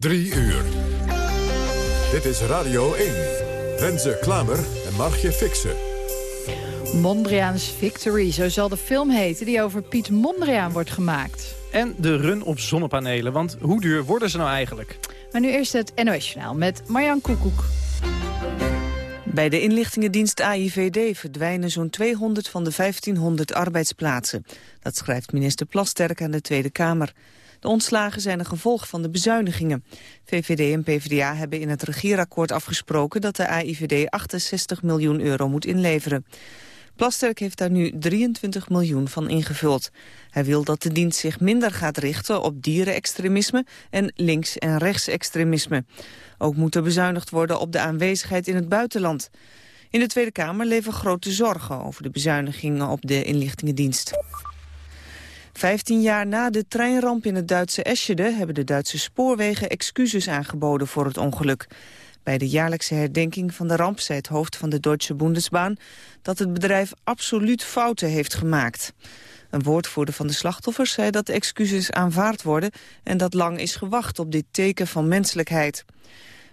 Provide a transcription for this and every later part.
Drie uur. Dit is Radio 1. Renze Klamer en Margje Fixen. Mondriaan's Victory, zo zal de film heten die over Piet Mondriaan wordt gemaakt. En de run op zonnepanelen, want hoe duur worden ze nou eigenlijk? Maar nu eerst het NOS-journaal met Marjan Koekoek. Bij de inlichtingendienst AIVD verdwijnen zo'n 200 van de 1500 arbeidsplaatsen. Dat schrijft minister Plasterk aan de Tweede Kamer. De ontslagen zijn een gevolg van de bezuinigingen. VVD en PvdA hebben in het regeerakkoord afgesproken... dat de AIVD 68 miljoen euro moet inleveren. Plasterk heeft daar nu 23 miljoen van ingevuld. Hij wil dat de dienst zich minder gaat richten op dierenextremisme en links- en rechtsextremisme. Ook moet er bezuinigd worden op de aanwezigheid in het buitenland. In de Tweede Kamer leven grote zorgen over de bezuinigingen op de inlichtingendienst. Vijftien jaar na de treinramp in het Duitse Eschede... hebben de Duitse spoorwegen excuses aangeboden voor het ongeluk. Bij de jaarlijkse herdenking van de ramp zei het hoofd van de Deutsche Bundesbahn... dat het bedrijf absoluut fouten heeft gemaakt. Een woordvoerder van de slachtoffers zei dat de excuses aanvaard worden... en dat lang is gewacht op dit teken van menselijkheid.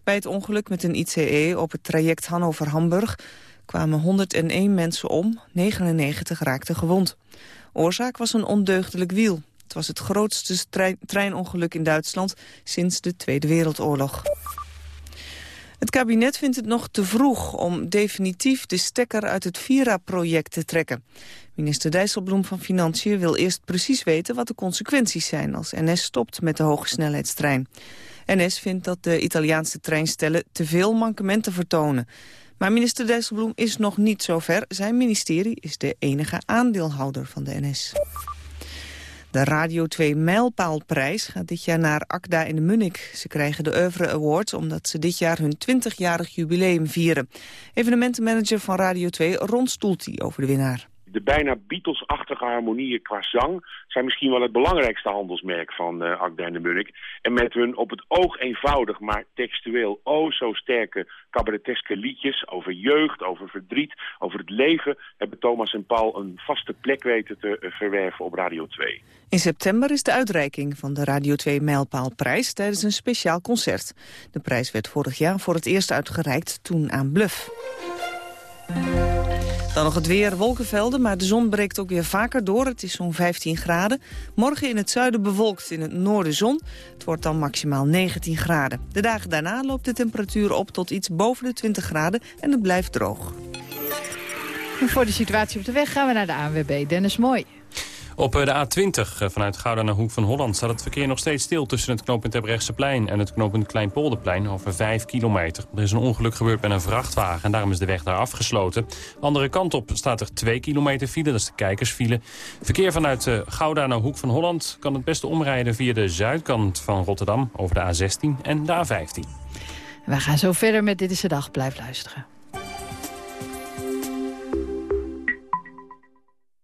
Bij het ongeluk met een ICE op het traject Hannover-Hamburg... kwamen 101 mensen om, 99 raakten gewond. Oorzaak was een ondeugdelijk wiel. Het was het grootste treinongeluk in Duitsland sinds de Tweede Wereldoorlog. Het kabinet vindt het nog te vroeg om definitief de stekker uit het Vira-project te trekken. Minister Dijsselbloem van Financiën wil eerst precies weten wat de consequenties zijn als NS stopt met de hogesnelheidstrein. NS vindt dat de Italiaanse treinstellen te veel mankementen vertonen. Maar minister Dijsselbloem is nog niet zover. Zijn ministerie is de enige aandeelhouder van de NS. De Radio 2 Mijlpaalprijs gaat dit jaar naar Akda in de Munnik. Ze krijgen de Oeuvre Award omdat ze dit jaar hun 20-jarig jubileum vieren. Evenementenmanager van Radio 2 Ron Stoeltie over de winnaar de bijna Beatles-achtige harmonieën qua zang zijn misschien wel het belangrijkste handelsmerk van uh, en met hun op het oog eenvoudig, maar textueel o zo sterke cabareteske liedjes over jeugd, over verdriet, over het leven, hebben Thomas en Paul een vaste plek weten te uh, verwerven op Radio 2. In september is de uitreiking van de Radio 2 Mijlpaalprijs tijdens een speciaal concert. De prijs werd vorig jaar voor het eerst uitgereikt toen aan Bluff. Dan nog het weer, wolkenvelden, maar de zon breekt ook weer vaker door. Het is zo'n 15 graden. Morgen in het zuiden bewolkt, in het noorden zon. Het wordt dan maximaal 19 graden. De dagen daarna loopt de temperatuur op tot iets boven de 20 graden en het blijft droog. Voor de situatie op de weg gaan we naar de ANWB. Dennis Mooi. Op eh, de A20 eh, vanuit Gouda naar Hoek van Holland staat het verkeer nog steeds stil... tussen het knooppunt plein en het knooppunt Kleinpolderplein over 5 kilometer. Er is een ongeluk gebeurd met een vrachtwagen en daarom is de weg daar afgesloten. Andere kant op staat er 2 kilometer file, dat is de kijkersfile. Verkeer vanuit eh, Gouda naar Hoek van Holland kan het beste omrijden... via de zuidkant van Rotterdam over de A16 en de A15. We gaan zo verder met Dit is de Dag. Blijf luisteren.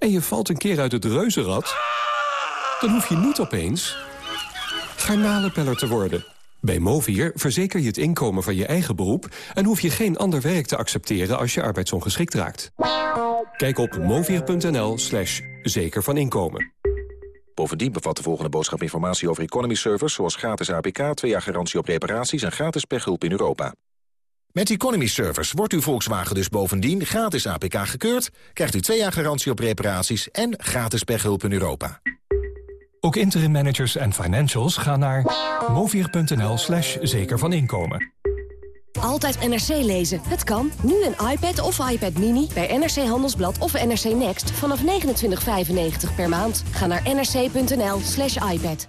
en je valt een keer uit het reuzenrad... dan hoef je niet opeens garnalenpeller te worden. Bij Movier verzeker je het inkomen van je eigen beroep... en hoef je geen ander werk te accepteren als je arbeidsongeschikt raakt. Kijk op movier.nl slash zeker van inkomen. Bovendien bevat de volgende boodschap informatie over economy servers... zoals gratis APK, twee jaar garantie op reparaties en gratis pechhulp in Europa. Met Economy Service wordt uw Volkswagen dus bovendien gratis APK gekeurd... krijgt u twee jaar garantie op reparaties en gratis pechhulp in Europa. Ook interim managers en financials gaan naar movier.nl slash zeker van inkomen. Altijd NRC lezen. Het kan. Nu een iPad of iPad Mini bij NRC Handelsblad of NRC Next vanaf 29,95 per maand. Ga naar nrc.nl slash iPad.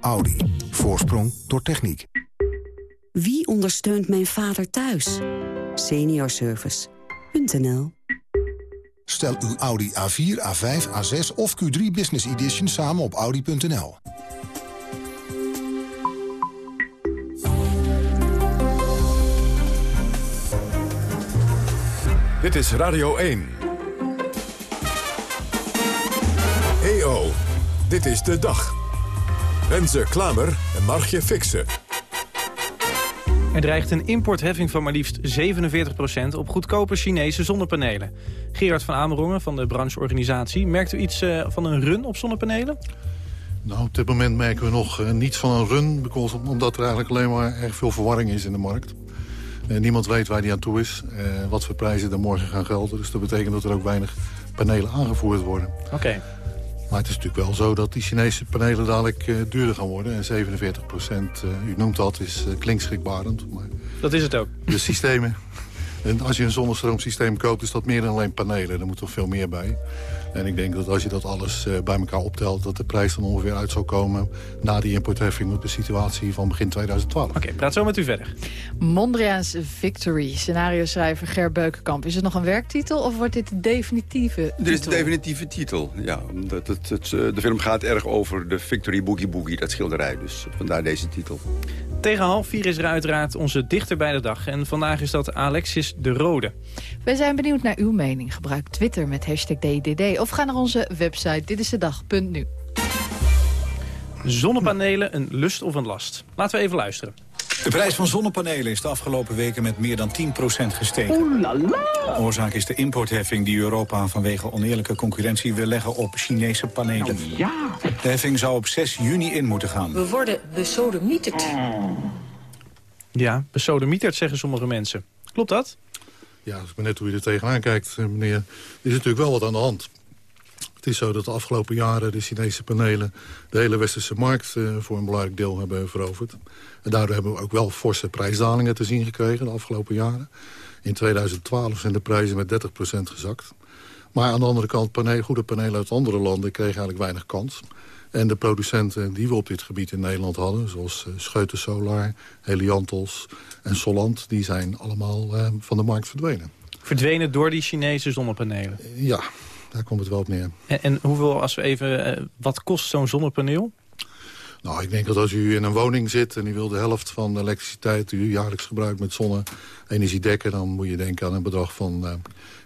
Audi. Voorsprong door techniek. Wie ondersteunt mijn vader thuis? Seniorservice.nl Stel uw Audi A4, A5, A6 of Q3 Business Edition samen op Audi.nl. Dit is Radio 1. EO, dit is de dag. Renze Klamer en Margje Fixen. Er dreigt een importheffing van maar liefst 47% op goedkope Chinese zonnepanelen. Gerard van Amerongen van de brancheorganisatie. Merkt u iets uh, van een run op zonnepanelen? Nou, op dit moment merken we nog uh, niets van een run... Because, omdat er eigenlijk alleen maar erg veel verwarring is in de markt. Uh, niemand weet waar die aan toe is, wat voor prijzen er morgen gaan gelden. Dus dat betekent dat er ook weinig panelen aangevoerd worden. Oké. Maar het is natuurlijk wel zo dat die Chinese panelen dadelijk uh, duurder gaan worden. En 47 procent, uh, u noemt dat, is uh, klinkschrikbarend. Maar dat is het ook. De systemen. En als je een zonnestroomsysteem koopt, is dat meer dan alleen panelen. Er moet toch veel meer bij. En ik denk dat als je dat alles uh, bij elkaar optelt... dat de prijs dan ongeveer uit zal komen na die importheffing... op de situatie van begin 2012. Oké, okay, praat zo met u verder. Mondriaan's Victory, scenario-schrijver Ger Beukenkamp. Is het nog een werktitel of wordt dit de definitieve titel? Dit is de definitieve titel, ja. Omdat het, het, de film gaat erg over de Victory Boogie Boogie, dat schilderij. Dus vandaar deze titel. Tegen half vier is er uiteraard onze dichter bij de dag. En vandaag is dat Alexis de Rode. Wij zijn benieuwd naar uw mening. Gebruik Twitter met hashtag DDD of ga naar onze website ditistedag.nu. Zonnepanelen, een lust of een last? Laten we even luisteren. De prijs van zonnepanelen is de afgelopen weken met meer dan 10% gestegen. Oeh la la. Oorzaak is de importheffing die Europa vanwege oneerlijke concurrentie wil leggen op Chinese panelen. Nou, ja. De heffing zou op 6 juni in moeten gaan. We worden besodemieterd. Ja, besodemieterd zeggen sommige mensen. Klopt dat? Ja, dat is maar net hoe je er tegenaan kijkt, eh, meneer. Er is natuurlijk wel wat aan de hand. Het is zo dat de afgelopen jaren de Chinese panelen... de hele westerse markt uh, voor een belangrijk deel hebben veroverd. En daardoor hebben we ook wel forse prijsdalingen te zien gekregen de afgelopen jaren. In 2012 zijn de prijzen met 30% gezakt. Maar aan de andere kant, paneel, goede panelen uit andere landen kregen eigenlijk weinig kans. En de producenten die we op dit gebied in Nederland hadden... zoals uh, Scheuten Solar, Heliantos en Solant... die zijn allemaal uh, van de markt verdwenen. Verdwenen door die Chinese zonnepanelen? Ja, daar komt het wel op neer. En, en hoeveel, als we even, uh, wat kost zo'n zonnepaneel? Nou, ik denk dat als u in een woning zit en u wil de helft van de elektriciteit... die u jaarlijks gebruikt met zonne-energie dekken... dan moet je denken aan een bedrag van uh,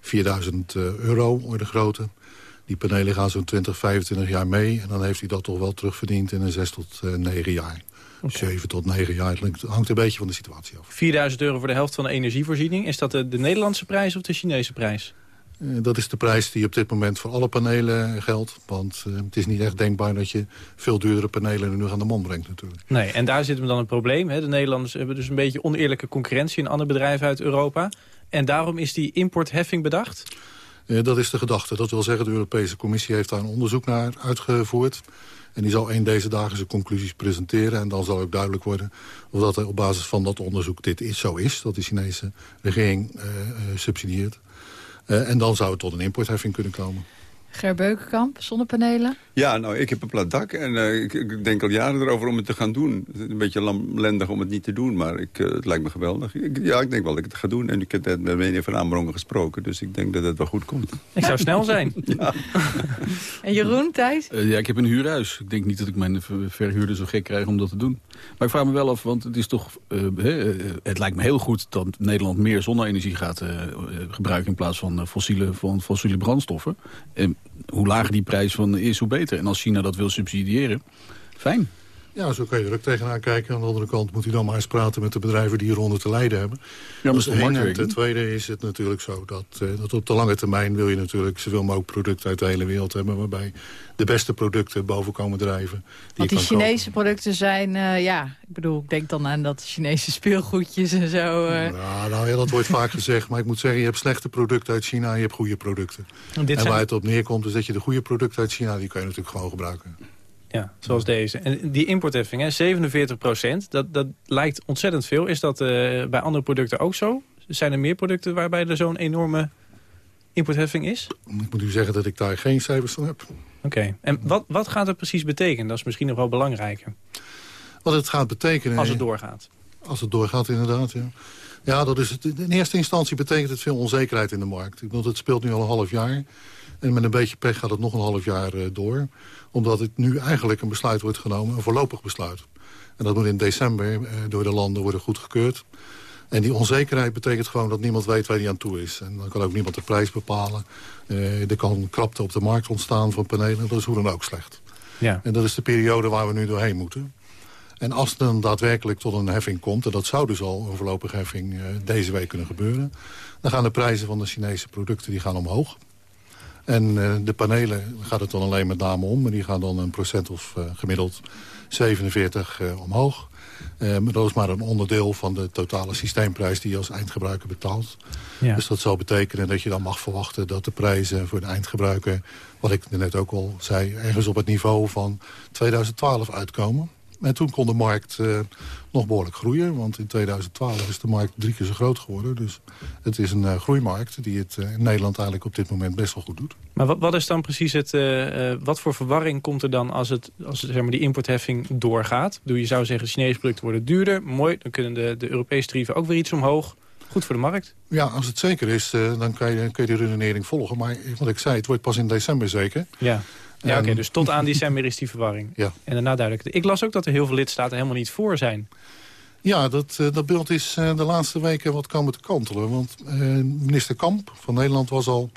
4000 uh, euro, orde grootte. Die panelen gaan zo'n 20, 25 jaar mee. En dan heeft u dat toch wel terugverdiend in een 6 tot uh, 9 jaar. Okay. 7 tot 9 jaar. Het hangt een beetje van de situatie af. 4000 euro voor de helft van de energievoorziening. Is dat de, de Nederlandse prijs of de Chinese prijs? Uh, dat is de prijs die op dit moment voor alle panelen geldt. Want uh, het is niet echt denkbaar dat je veel duurdere panelen nu aan de man brengt natuurlijk. Nee, en daar zit hem dan een probleem. Hè? De Nederlanders hebben dus een beetje oneerlijke concurrentie in andere bedrijven uit Europa. En daarom is die importheffing bedacht? Uh, dat is de gedachte. Dat wil zeggen, de Europese Commissie heeft daar een onderzoek naar uitgevoerd. En die zal een deze dagen zijn conclusies presenteren. En dan zal ook duidelijk worden of dat er op basis van dat onderzoek dit is, zo is. Dat de Chinese regering uh, subsidieert. Uh, en dan zou het tot een importheffing kunnen komen. Ger Beukenkamp, zonnepanelen? Ja, nou, ik heb een plat dak en uh, ik, ik, denk al jaren erover om het te gaan doen. Het is een beetje lamlendig om het niet te doen, maar ik, uh, het lijkt me geweldig. Ik, ja, ik denk wel dat ik het ga doen. En ik heb net met meneer Van Aanbrongen gesproken, dus ik denk dat het wel goed komt. Ik zou snel zijn. ja. en Jeroen, Thijs? Uh, ja, ik heb een huurhuis. Ik denk niet dat ik mijn verhuurder zo gek krijg om dat te doen. Maar ik vraag me wel af, want het is toch... het lijkt me heel goed dat Nederland meer zonne-energie gaat gebruiken... in plaats van fossiele, van fossiele brandstoffen hoe lager die prijs van is, hoe beter. En als China dat wil subsidiëren, fijn. Ja, zo kan je er ook tegenaan kijken. Aan de andere kant moet u dan maar eens praten met de bedrijven die hieronder te lijden hebben. Ja, dat is één. En ten tweede is het natuurlijk zo dat, uh, dat op de lange termijn wil je natuurlijk zoveel mogelijk producten uit de hele wereld hebben. Waarbij de beste producten boven komen drijven. Die Want die Chinese kopen. producten zijn, uh, ja, ik bedoel, ik denk dan aan dat Chinese speelgoedjes en zo. Uh. Ja, nou ja, dat wordt vaak gezegd. Maar ik moet zeggen, je hebt slechte producten uit China en je hebt goede producten. En, en waar zijn... het op neerkomt is dat je de goede producten uit China, die kan je natuurlijk gewoon gebruiken. Ja, zoals deze. En die importheffing, hè, 47 procent, dat, dat lijkt ontzettend veel. Is dat uh, bij andere producten ook zo? Zijn er meer producten waarbij er zo'n enorme importheffing is? Ik moet u zeggen dat ik daar geen cijfers van heb. Oké. En wat, wat gaat het precies betekenen? Dat is misschien nog wel belangrijker. Wat het gaat betekenen... Als het doorgaat. Als het doorgaat, inderdaad, ja. Ja, dat is het. in eerste instantie betekent het veel onzekerheid in de markt. Want het speelt nu al een half jaar. En met een beetje pech gaat het nog een half jaar uh, door. Omdat het nu eigenlijk een besluit wordt genomen, een voorlopig besluit. En dat moet in december uh, door de landen worden goedgekeurd. En die onzekerheid betekent gewoon dat niemand weet waar die aan toe is. En dan kan ook niemand de prijs bepalen. Uh, er kan krapte op de markt ontstaan van panelen. Dat is hoe dan ook slecht. Ja. En dat is de periode waar we nu doorheen moeten. En als het dan daadwerkelijk tot een heffing komt... en dat zou dus al een voorlopige heffing deze week kunnen gebeuren... dan gaan de prijzen van de Chinese producten die gaan omhoog. En uh, de panelen gaat het dan alleen met name om... maar die gaan dan een procent of uh, gemiddeld 47 omhoog. maar dat is maar een onderdeel van de totale systeemprijs... die je als eindgebruiker betaalt. Ja. Dus dat zou betekenen dat je dan mag verwachten... dat de prijzen voor de eindgebruiker... wat ik net ook al zei, ergens op het niveau van 2012 uitkomen... En toen kon de markt uh, nog behoorlijk groeien. Want in 2012 is de markt drie keer zo groot geworden. Dus het is een uh, groeimarkt die het uh, in Nederland eigenlijk op dit moment best wel goed doet. Maar wat, wat is dan precies het... wat voor verwarring komt er dan als, het, als zeg maar, die importheffing doorgaat? Bedoel, je zou zeggen, Chinese producten worden duurder. Mooi, dan kunnen de, de Europese tarieven ook weer iets omhoog. Goed voor de markt. Ja, als het zeker is, dan kan je, kun je de redenering volgen. Maar wat ik zei, het wordt pas in december zeker. Ja. Ja, oké, okay, dus tot aan december is die verwarring. Ja. En daarna duidelijk. Ik las ook dat er heel veel lidstaten helemaal niet voor zijn. Ja, dat, uh, dat beeld is uh, de laatste weken wat komen te kantelen. Want uh, minister Kamp van Nederland was al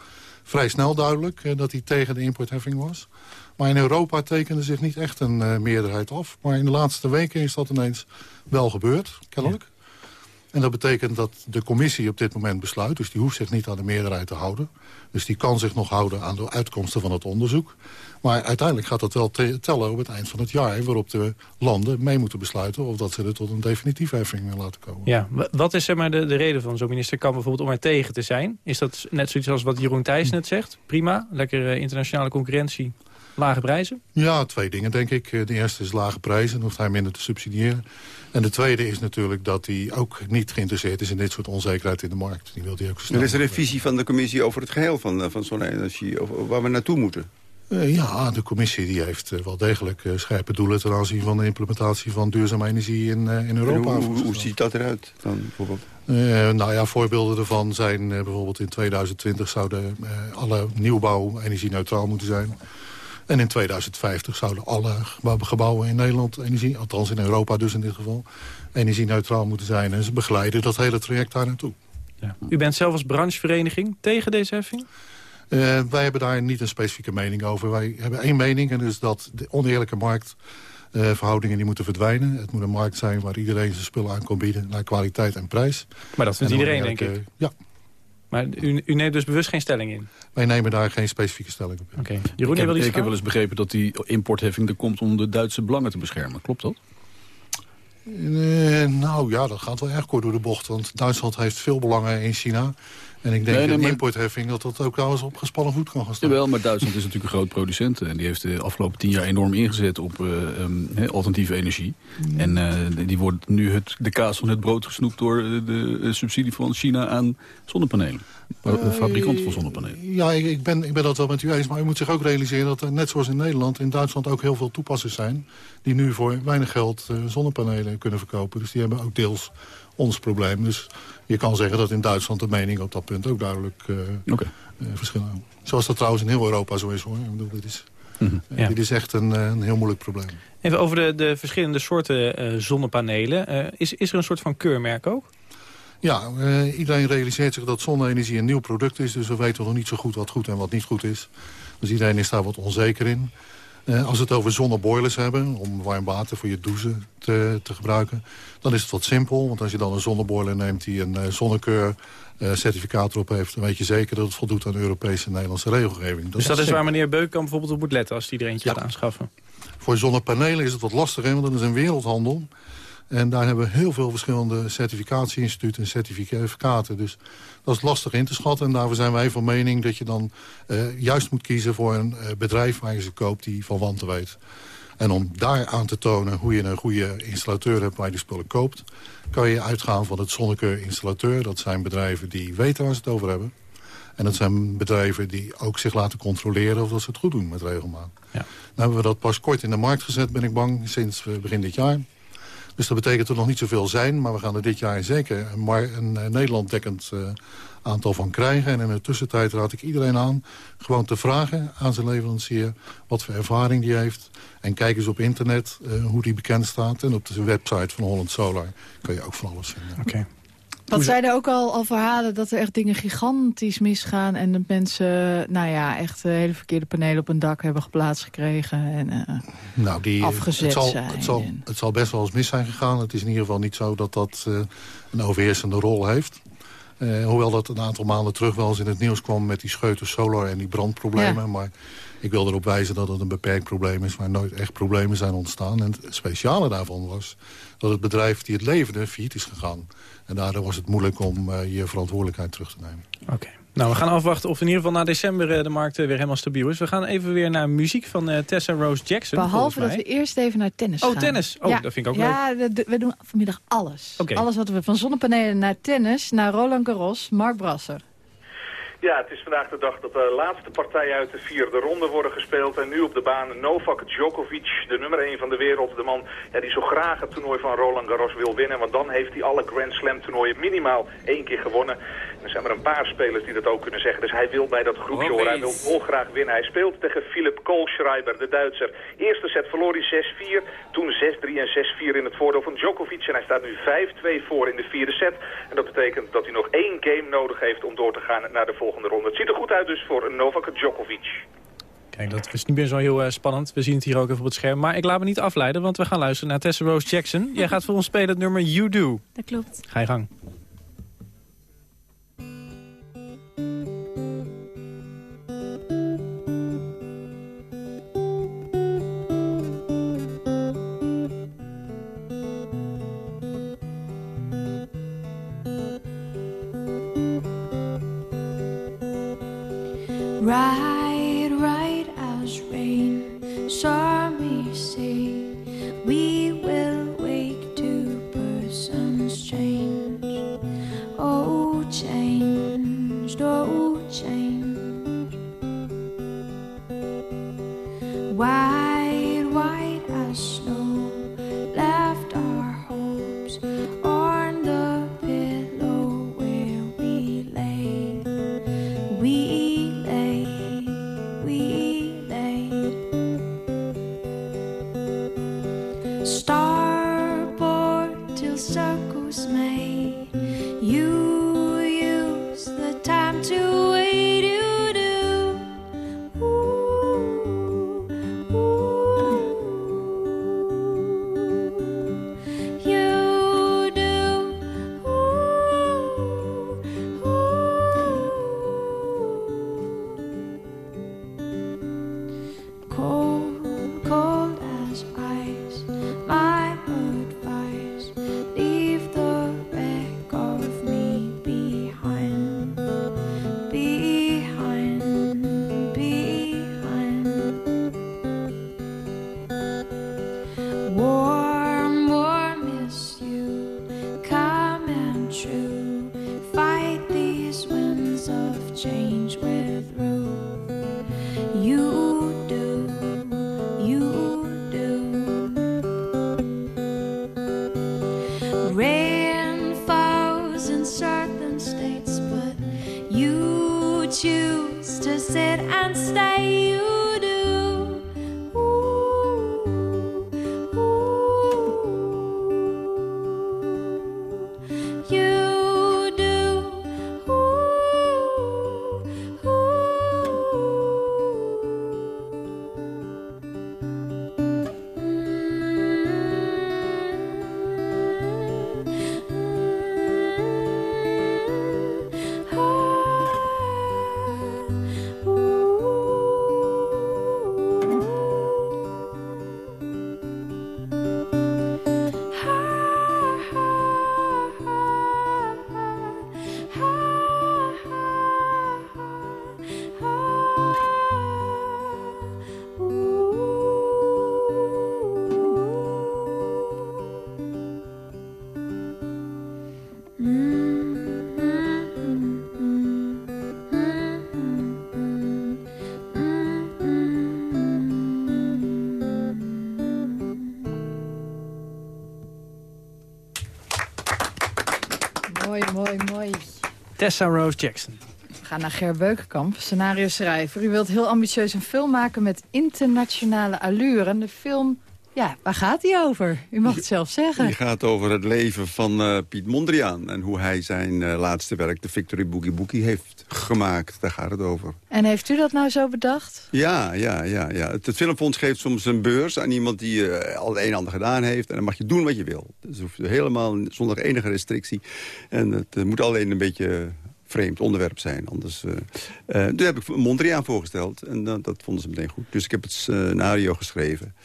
vrij snel duidelijk... dat hij tegen de importheffing was. Maar in Europa tekende zich niet echt een meerderheid af. Maar in de laatste weken is dat ineens wel gebeurd, kennelijk. Ja. En dat betekent dat de commissie op dit moment besluit. Dus die hoeft zich niet aan de meerderheid te houden. Dus die kan zich nog houden aan de uitkomsten van het onderzoek. Maar uiteindelijk gaat dat wel tellen op het eind van het jaar... waarop de landen mee moeten besluiten... of dat ze er tot een definitieve heffing laten komen. Ja, wat is zeg maar, de, de reden van zo'n minister Kamp bijvoorbeeld om er tegen te zijn? Is dat net zoiets als wat Jeroen Thijs net zegt? Prima, lekker internationale concurrentie, lage prijzen? Ja, twee dingen denk ik. De eerste is lage prijzen, dan hoeft hij minder te subsidiëren. En de tweede is natuurlijk dat hij ook niet geïnteresseerd is... in dit soort onzekerheid in de markt. Die wil hij ook Er is er een visie van de commissie over het geheel van, van zonne-energie... waar we naartoe moeten? Uh, ja, de commissie die heeft uh, wel degelijk uh, scherpe doelen... ten aanzien van de implementatie van duurzame energie in, in Europa. Hoe, hoe, ziet dat eruit dan bijvoorbeeld? nou ja, voorbeelden ervan zijn bijvoorbeeld in 2020... zouden alle nieuwbouw energie-neutraal moeten zijn... En in 2050 zouden alle gebouwen in Nederland, energie, althans in Europa dus in dit geval, energie-neutraal moeten zijn. En ze begeleiden dat hele traject daar naartoe. Ja. U bent zelf als branchevereniging tegen deze heffing? Uh, wij hebben daar niet een specifieke mening over. Wij hebben één mening en dat is dat de oneerlijke marktverhoudingen uh, die moeten verdwijnen. Het moet een markt zijn waar iedereen zijn spullen aan kan bieden naar kwaliteit en prijs. Maar dat vindt iedereen, denk ik. Ja. Maar u, u, neemt dus bewust geen stelling in? Wij nemen daar geen specifieke stelling op in. Okay. Jeroen, ik heb, ik heb wel eens begrepen dat die importheffing er komt om de Duitse belangen te beschermen. Klopt dat? Uh, nou ja, dat gaat wel erg kort door de bocht. Want Duitsland heeft veel belangen in China. En ik denk nee, nee, dat de importheffing dat dat ook wel eens op gespannen voet kan gaan staan. Jawel, maar Duitsland is natuurlijk een groot producent. En die heeft de afgelopen tien jaar enorm ingezet op uh, um, alternatieve energie. Mm. En uh, die wordt nu het, de kaas van het brood gesnoept door de, de subsidie van China aan zonnepanelen. De fabrikant van zonnepanelen. Ja, ik, ik, ben, ik ben dat wel met u eens. Maar u moet zich ook realiseren dat er net zoals in Nederland... in Duitsland ook heel veel toepassers zijn... die nu voor weinig geld zonnepanelen kunnen verkopen. Dus die hebben ook deels ons probleem. Dus je kan zeggen dat in Duitsland de meningen op dat punt ook duidelijk uh, okay. uh, verschillen. Zoals dat trouwens in heel Europa zo is hoor. Ik bedoel, dit, is, mm -hmm. uh, ja. dit is echt een, een heel moeilijk probleem. Even over de, de verschillende soorten zonnepanelen. is, is er een soort van keurmerk ook? Ja, uh, iedereen realiseert zich dat zonne-energie een nieuw product is. Dus we weten nog niet zo goed wat goed en wat niet goed is. Dus iedereen is daar wat onzeker in. Uh, als we het over zonneboilers hebben, om warm water voor je douchen te, te, gebruiken... dan is het wat simpel, want als je dan een zonneboiler neemt... die een uh, zonnekeur certificaat erop heeft... dan weet je zeker dat het voldoet aan Europese en Nederlandse regelgeving. Dat dus dat is, waar meneer Beukamp bijvoorbeeld op moet letten... als hij er eentje ja. gaat aanschaffen? Voor zonnepanelen is het wat lastiger, want dat is een wereldhandel... En daar hebben we heel veel verschillende certificatieinstituten en certificaten. Dus dat is lastig in te schatten. En daarvoor zijn wij van mening dat je dan uh, juist moet kiezen voor een uh, bedrijf waar je ze koopt die van wanten weet. En om daar aan te tonen hoe je een goede installateur hebt waar je die spullen koopt... kan je uitgaan van het Zonnekeur-installateur. Dat zijn bedrijven die weten waar ze het over hebben. En dat zijn bedrijven die ook zich laten controleren of dat ze het goed doen met regelmaat. Ja. Nou hebben we dat pas kort in de markt gezet, ben ik bang, sinds begin dit jaar. Dus dat betekent er nog niet zoveel zijn. Maar we gaan er dit jaar zeker een, een, een Nederland dekkend uh, aantal van krijgen. En in de tussentijd raad ik iedereen aan gewoon te vragen aan zijn leverancier... wat voor ervaring die heeft. En kijk eens op internet uh, hoe die bekend staat. En op de website van Holland Solar kun je ook van alles vinden. Oké. Wat zijn er ook al, al verhalen dat er echt dingen gigantisch misgaan... en dat mensen nou ja, echt uh, hele verkeerde panelen op een dak hebben geplaatst gekregen... en uh, nou, die, afgezet het zal, zijn. Het zal, het zal best wel eens mis zijn gegaan. Het is in ieder geval niet zo dat dat uh, een overheersende rol heeft. hoewel dat een aantal maanden terug wel eens in het nieuws kwam... met die scheuten solar en die brandproblemen. Ja. Maar ik wil erop wijzen dat het een beperkt probleem is... waar nooit echt problemen zijn ontstaan. En het speciale daarvan was dat het bedrijf die het leverde failliet is gegaan. En daardoor was het moeilijk om uh, je verantwoordelijkheid terug te nemen. Oké. Nou, we gaan afwachten of in ieder geval na december uh, de markt uh, weer helemaal stabiel is. We gaan even weer naar muziek van Tessa Rose Jackson. Behalve dat we eerst even naar tennis oh, gaan. Oh, tennis. Oh, ja. dat vind ik ook ja, leuk. Ja, we doen vanmiddag alles. Okay. Alles wat we van zonnepanelen naar tennis, naar Roland Garros, Mark Brasser. Ja, het is vandaag de dag dat de laatste partijen uit de vierde ronde worden gespeeld. En nu op de baan Novak Djokovic, de nummer 1 van de wereld. De man ja, die zo graag het toernooi van Roland Garros wil winnen. Want dan heeft hij alle Grand Slam toernooien minimaal één keer gewonnen. En er zijn maar een paar spelers die dat ook kunnen zeggen. Dus hij wil bij dat groepje horen. Hij wil dolgraag winnen. Hij speelt tegen Philip Kohlschreiber, de Duitser. Eerste set verloor hij 6-4. Toen 6-3 en 6-4 in het voordeel van Djokovic. En hij staat nu 5-2 voor in de vierde set. En dat betekent dat hij nog één game nodig heeft om door te gaan naar de volgende ronde. Het ziet er goed uit dus voor Novak Djokovic. Kijk, dat is niet meer zo heel uh, spannend. We zien het hier ook even op het scherm. Maar ik laat me niet afleiden, want we gaan luisteren naar Tessa Rose Jackson. Jij gaat voor ons spelen het nummer You Do. Dat klopt. Ga je gang. Change Tessa Rose Jackson. We gaan naar Ger Beukenkamp, scenario schrijver. U wilt heel ambitieus een film maken met internationale allure. En de film, ja, waar gaat die over? U mag het zelf zeggen. Die gaat over het leven van uh, Piet Mondriaan. En hoe hij zijn uh, laatste werk, de Victory Boogie Boogie, heeft gemaakt. Daar gaat het over. En heeft u dat nou zo bedacht? Ja, ja, ja. ja. Het, het Filmfonds geeft soms een beurs aan iemand die uh, al het een en ander gedaan heeft. En dan mag je doen wat je wil. Dus helemaal zonder enige restrictie. En het moet alleen een beetje vreemd onderwerp zijn. Anders, uh, uh, toen heb ik Mondriaan voorgesteld en uh, dat vonden ze meteen goed. Dus ik heb het scenario geschreven.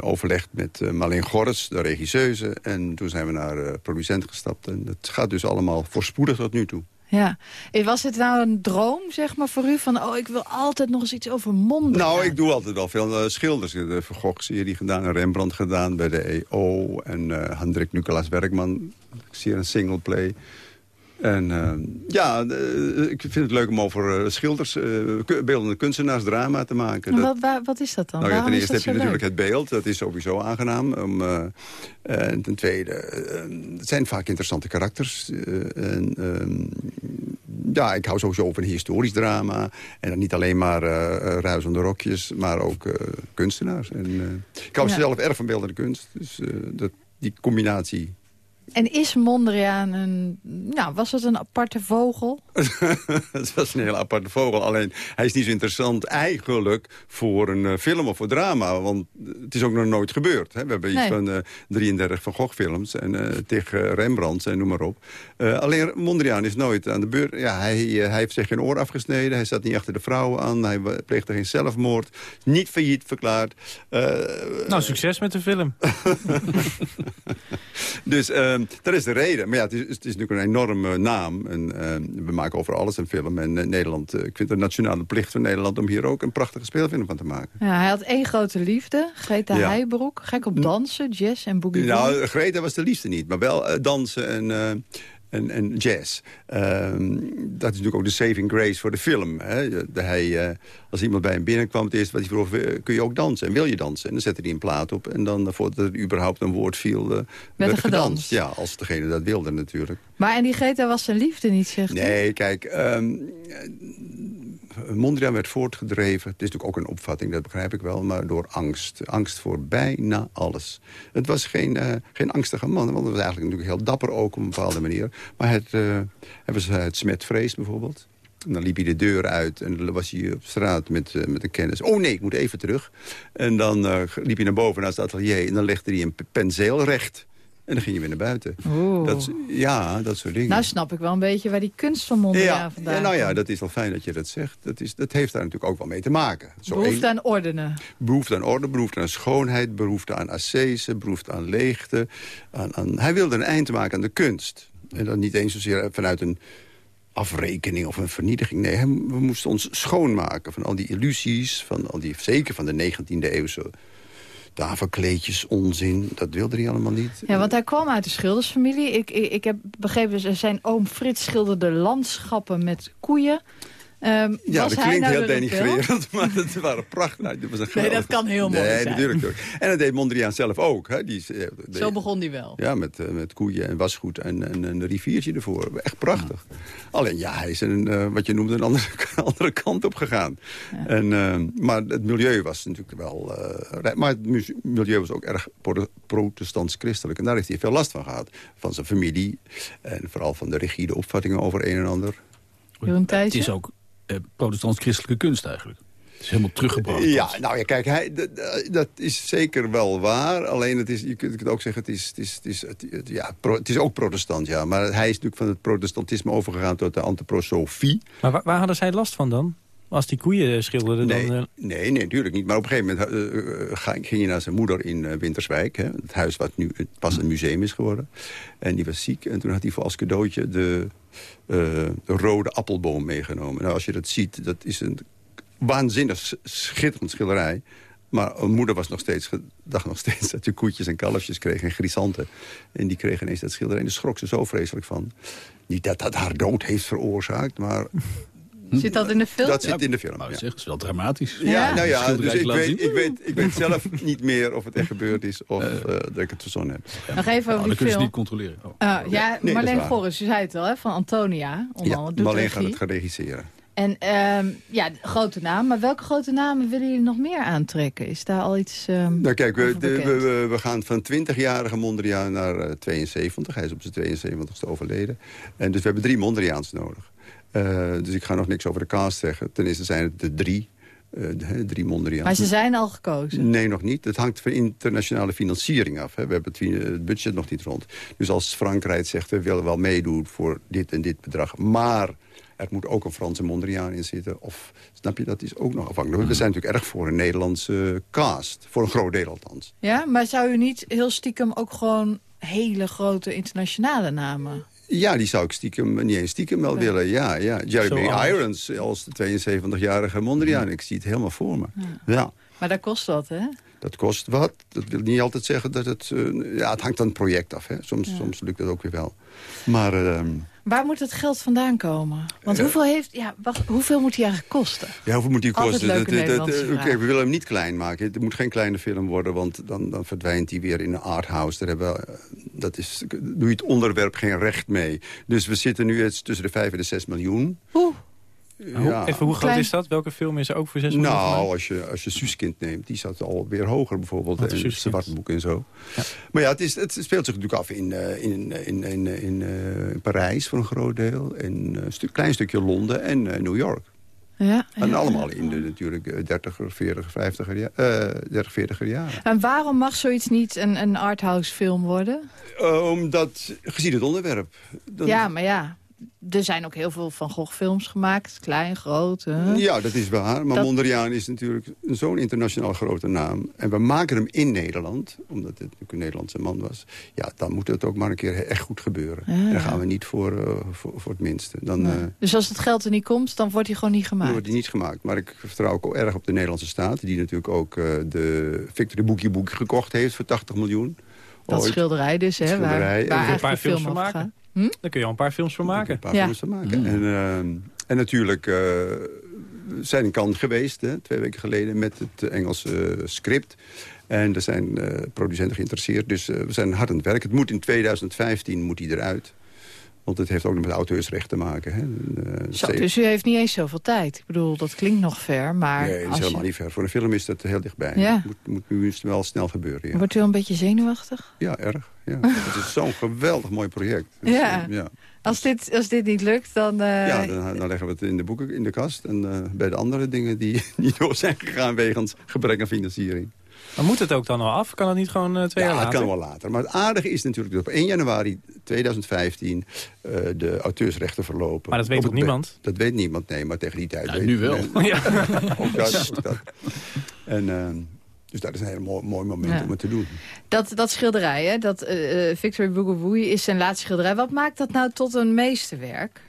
Overlegd met Marleen Gorres, de regisseuse. En toen zijn we naar producent gestapt. En het gaat dus allemaal voorspoedig tot nu toe. Ja. Was het nou een droom, zeg maar, voor u? Van, oh, ik wil altijd nog eens iets over Mondriaan. Nou, ik doe altijd wel veel schilders. De Van Gogh-serie gedaan, een Rembrandt gedaan bij de EO. En Hendrik Nicolaas Werkman, ik zie een singleplay. En uh, ja, uh, ik vind het leuk om over uh, schilders, beeldende kunstenaars, drama te maken. Dat... Wat, wat, is dat dan? Nou, ja, ten eerste heb je leuk? natuurlijk het beeld, dat is sowieso aangenaam. Um, en ten tweede, het zijn vaak interessante karakters. en, ehm, ja, ik hou sowieso van historisch drama. En dan niet alleen maar ruisende rokjes, maar ook kunstenaars. En, ik hou ja. zelf erg van beeldende kunst. Dus dat, die combinatie en is Mondriaan een... Nou, was het een aparte vogel? het was een hele aparte vogel. Alleen, hij is niet zo interessant eigenlijk voor een uh, film of voor drama. Want het is ook nog nooit gebeurd. Hè? We hebben nee. iets van uh, 33 Van Gogh films. En uh, tegen Rembrandt en noem maar op. alleen Mondriaan is nooit aan de beurt. Ja, hij, hij heeft zich geen oor afgesneden. Hij zat niet achter de vrouwen aan. Hij pleegde geen zelfmoord. Niet failliet verklaard. nou, succes met de film. dus... Um, dat is de reden. Maar ja, het is, het is natuurlijk een enorme naam. En, uh, we maken over alles een film. En uh, Nederland, uh, ik vind het een nationale plicht van Nederland... om hier ook een prachtige speelfilm van te maken. Ja, hij had één grote liefde, Greta ja. Heijbroek. Gek op dansen, jazz en boogie Nou, Greta was de liefde niet. Maar wel dansen en en, en jazz. Um, dat is natuurlijk ook de saving grace voor de film. Hè? De, hij, uh, als iemand bij hem binnenkwam, het eerste wat hij vroeg... kun je ook dansen en wil je dansen? En dan zette hij een plaat op. En dan, voordat er überhaupt een woord viel, uh, werd er gedanst. Ja, als degene dat wilde natuurlijk. Maar en die Greta was zijn liefde niet, zegt Nee, kijk... Um, Mondriaan werd voortgedreven. Het is natuurlijk ook een opvatting, dat begrijp ik wel. Maar door angst. Angst voor bijna alles. Het was geen, geen angstige man. Want het was eigenlijk natuurlijk heel dapper ook op een bepaalde manier. Maar het, uh, het was het smetvrees bijvoorbeeld. En dan liep hij de deur uit en dan was hij op straat met, uh, met een kennis. Oh nee, ik moet even terug. En dan uh, liep hij naar boven naar het atelier en dan legde hij een penseel recht. En dan ging je weer naar buiten. Dat, ja, dat soort dingen. Nou snap ik wel een beetje waar die kunst van Mondriaan ja, vandaan ja, Nou ja, dat is wel fijn dat je dat zegt. Dat, is, dat heeft daar natuurlijk ook wel mee te maken. Zo behoefte een, aan ordenen. Behoefte aan orde, behoefte aan schoonheid, behoefte aan ascese, behoefte aan leegte. Aan, aan, hij wilde een eind maken aan de kunst. En dan niet eens zozeer vanuit een afrekening of een vernietiging. Nee, we moesten ons schoonmaken van al die illusies, van al die, zeker van de 19e eeuwse tafelkleedjes, onzin. Dat wilde hij allemaal niet. Ja, want hij kwam uit de schildersfamilie. Ik, ik, ik heb begrepen, zijn oom Frits schilderde landschappen met koeien. Um, ja, dat klinkt nou heel denigrerend, maar het waren prachtig. Dat was een nee, dat kan heel mooi nee, zijn. Natuurlijk. En dat deed Mondriaan zelf ook. Hè. Die, deed, Zo begon hij wel. Ja, met, uh, met koeien en wasgoed en, en, een riviertje ervoor. Echt prachtig. Ja. Alleen ja, hij is een, uh, wat je noemt een andere, andere kant op gegaan. Ja. En, uh, maar het milieu was natuurlijk wel... maar het milieu was ook erg protestants-christelijk. En daar heeft hij veel last van gehad. Van zijn familie en vooral van de rigide opvattingen over een en ander. Het is ook uh, protestants-christelijke kunst eigenlijk. Het is helemaal teruggebracht. Ja, nou ja, kijk, hij, dat is zeker wel waar. Alleen, het is, je kunt het ook zeggen, het is, het, is, het, is, het, ja, pro, het is ook protestant, ja. Maar hij is natuurlijk van het protestantisme overgegaan tot de antroposofie. Maar waar, waar hadden zij last van dan? Als die koeien schilderden nee, dan... Uh... Nee, nee, natuurlijk niet. Maar op een gegeven moment uh, ging je naar zijn moeder in Winterswijk. Hè, het huis wat nu pas een museum is geworden. En die was ziek. En toen had hij voor als cadeautje de, de rode appelboom meegenomen. Nou, als je dat ziet, dat is een waanzinnig schitterend schilderij. Maar een moeder was nog steeds, dacht nog steeds dat je koetjes en kalfjes kreeg en grisanten. En die kregen ineens dat schilderij. En daar schrok ze zo vreselijk van. Niet dat dat haar dood heeft veroorzaakt, maar Zit dat in de film? Dat zit in de film, Nou, ja. zeg, dat is wel dramatisch. Ja, nou ja, dus ik weet, ik, weet, ik weet zelf niet meer of het echt gebeurd is of eh, dat ik het verzonnen heb. Nog even over Nou, dan die kunnen ze film. niet controleren. Oh. Ah, ja, Marleen. Gorris, u zei het al, hè, van Antonia. Ja, Marleen gaat het gaan regisseren. En ehm, ja, grote naam. Maar welke grote namen willen jullie nog meer aantrekken? Is daar al iets ehm, Nou kijk, we, de- we, we, we gaan van 20-jarige Mondriaan naar eh, 72. Hij is op zijn 72ste overleden. En dus we hebben drie Mondriaans nodig. Eh, dus ik ga nog niks over de cast zeggen. Ten eerste zijn het de drie. eh, drie Mondriaans. Maar ze zijn al gekozen. Nee, nog niet. Het hangt van internationale financiering af. Hè. We hebben het budget nog niet rond. Dus als Frankrijk zegt, we willen wel meedoen voor dit en dit bedrag... maar er moet ook een Franse Mondriaan in zitten. Of, snap je, dat is ook nog afhankelijk. We zijn natuurlijk erg voor een Nederlandse cast. Voor een groot deel althans. Ja, maar zou u niet heel stiekem ook gewoon hele grote internationale namen... Ja, die zou ik stiekem, niet eens stiekem wel willen. Ja, ja. Jeremy Zoals? Irons als de 72-jarige Mondriaan. Ik zie het helemaal voor me. Ja. Maar dat kost wat, hè? Dat kost wat. Dat wil niet altijd zeggen dat het... eh, ja, het hangt van het project af. Hè. Soms, Ja. soms lukt dat ook weer wel. Maar ehm, Waar moet het geld vandaan komen? Want hoeveel, heeft, ja, wacht, hoeveel moet hij eigenlijk kosten? ja, hoeveel moet Altijd kosten? leuke Dat-. Oké, we willen hem niet klein maken. Het moet geen kleine film worden, want dan, dan verdwijnt hij weer in een arthouse. Daar hebben, we, dat is, doe je het onderwerp geen recht mee. Dus we zitten nu eens tussen de 5 en de 6 miljoen. Oeh. Hoe- Even, hoe groot Klein- is dat? Welke film is er ook voor 6 miljoen Nou, als je, als je Suskind neemt, die zat alweer hoger bijvoorbeeld. Wat is En? Zwartboek en zo. Maar ja, het, is, het speelt zich natuurlijk af in, eh, in, in, in, in, eh, Parijs voor een groot deel. En een stu klein stukje Londen en eh, New York. Ja, En ja. allemaal in de natuurlijk eh, 30er, 40er, 50er, ja, eh 30, 40er jaren. En waarom mag zoiets niet een, een arthouse film worden? Eh, omdat, gezien het onderwerp. dan- Ja, maar ja, er zijn ook heel veel Van Gogh films gemaakt. Klein, groot. hè? Ja, dat is waar. Maar Dat- Mondriaan is natuurlijk zo'n internationaal grote naam. En we maken hem in Nederland, omdat het natuurlijk een Nederlandse man was. Ja, dan moet het ook maar een keer echt goed gebeuren. Ja. Dan gaan we niet voor, eh, voor, voor het minste. Dan, eh, Dus als het geld er niet komt, dan wordt hij gewoon niet dan gemaakt. wordt die niet gemaakt. Maar ik vertrouw ook erg op de Nederlandse staat. Die natuurlijk ook eh, de Victory Boekje Boek gekocht heeft voor 80 miljoen. Dat Ooit. schilderij dus, hè, Schilderij. waar, waar En- een paar de films film van maken. Hm? Daar kun je al een paar films van maken. Een paar Ja. films te maken. En, ehm, en natuurlijk eh, we zijn in Cannes geweest, hè, twee weken geleden, met het Engelse eh, script. En er zijn eh, producenten geïnteresseerd, dus eh, we zijn hard aan het werk. Het moet in 2015 moet hij eruit. Want het heeft ook nog met auteursrecht te maken. Hè. Eh, Zo, dus u heeft niet eens zoveel tijd. Ik bedoel, dat klinkt nog ver, maar... nee, dat is als helemaal je... niet ver. Voor een film is dat heel dichtbij. Ja. Het moet, moet nu wel snel gebeuren. Ja, Wordt u een beetje zenuwachtig? ja erg. Ja. het is zo'n geweldig mooi project. Dus, Ja. eh, ja. Als dit, als dit niet lukt, dan... eh, Ja, dan, dan leggen we het in de boeken, in de kast. En eh, bij de andere dingen die niet door zijn gegaan wegens gebrek aan financiering. Maar moet het ook dan al af? Kan het niet gewoon eh, twee ja, jaar het later? kan wel later. Maar het aardige is natuurlijk dat op 1 januari 2015 eh, de auteursrechten verlopen. Maar dat weet ook het- niemand? Dat weet niemand, nee. Maar tegen die tijd Ja, weet nu wel. men- Ja. ook dat, ook dat. En, ehm, dus dat is een heel mooi, mooi moment Ja. om het te doen. Dat, dat schilderij, hè, dat eh, eh, Victor Boogabooi is zijn laatste schilderij. Wat maakt dat nou tot een meesterwerk?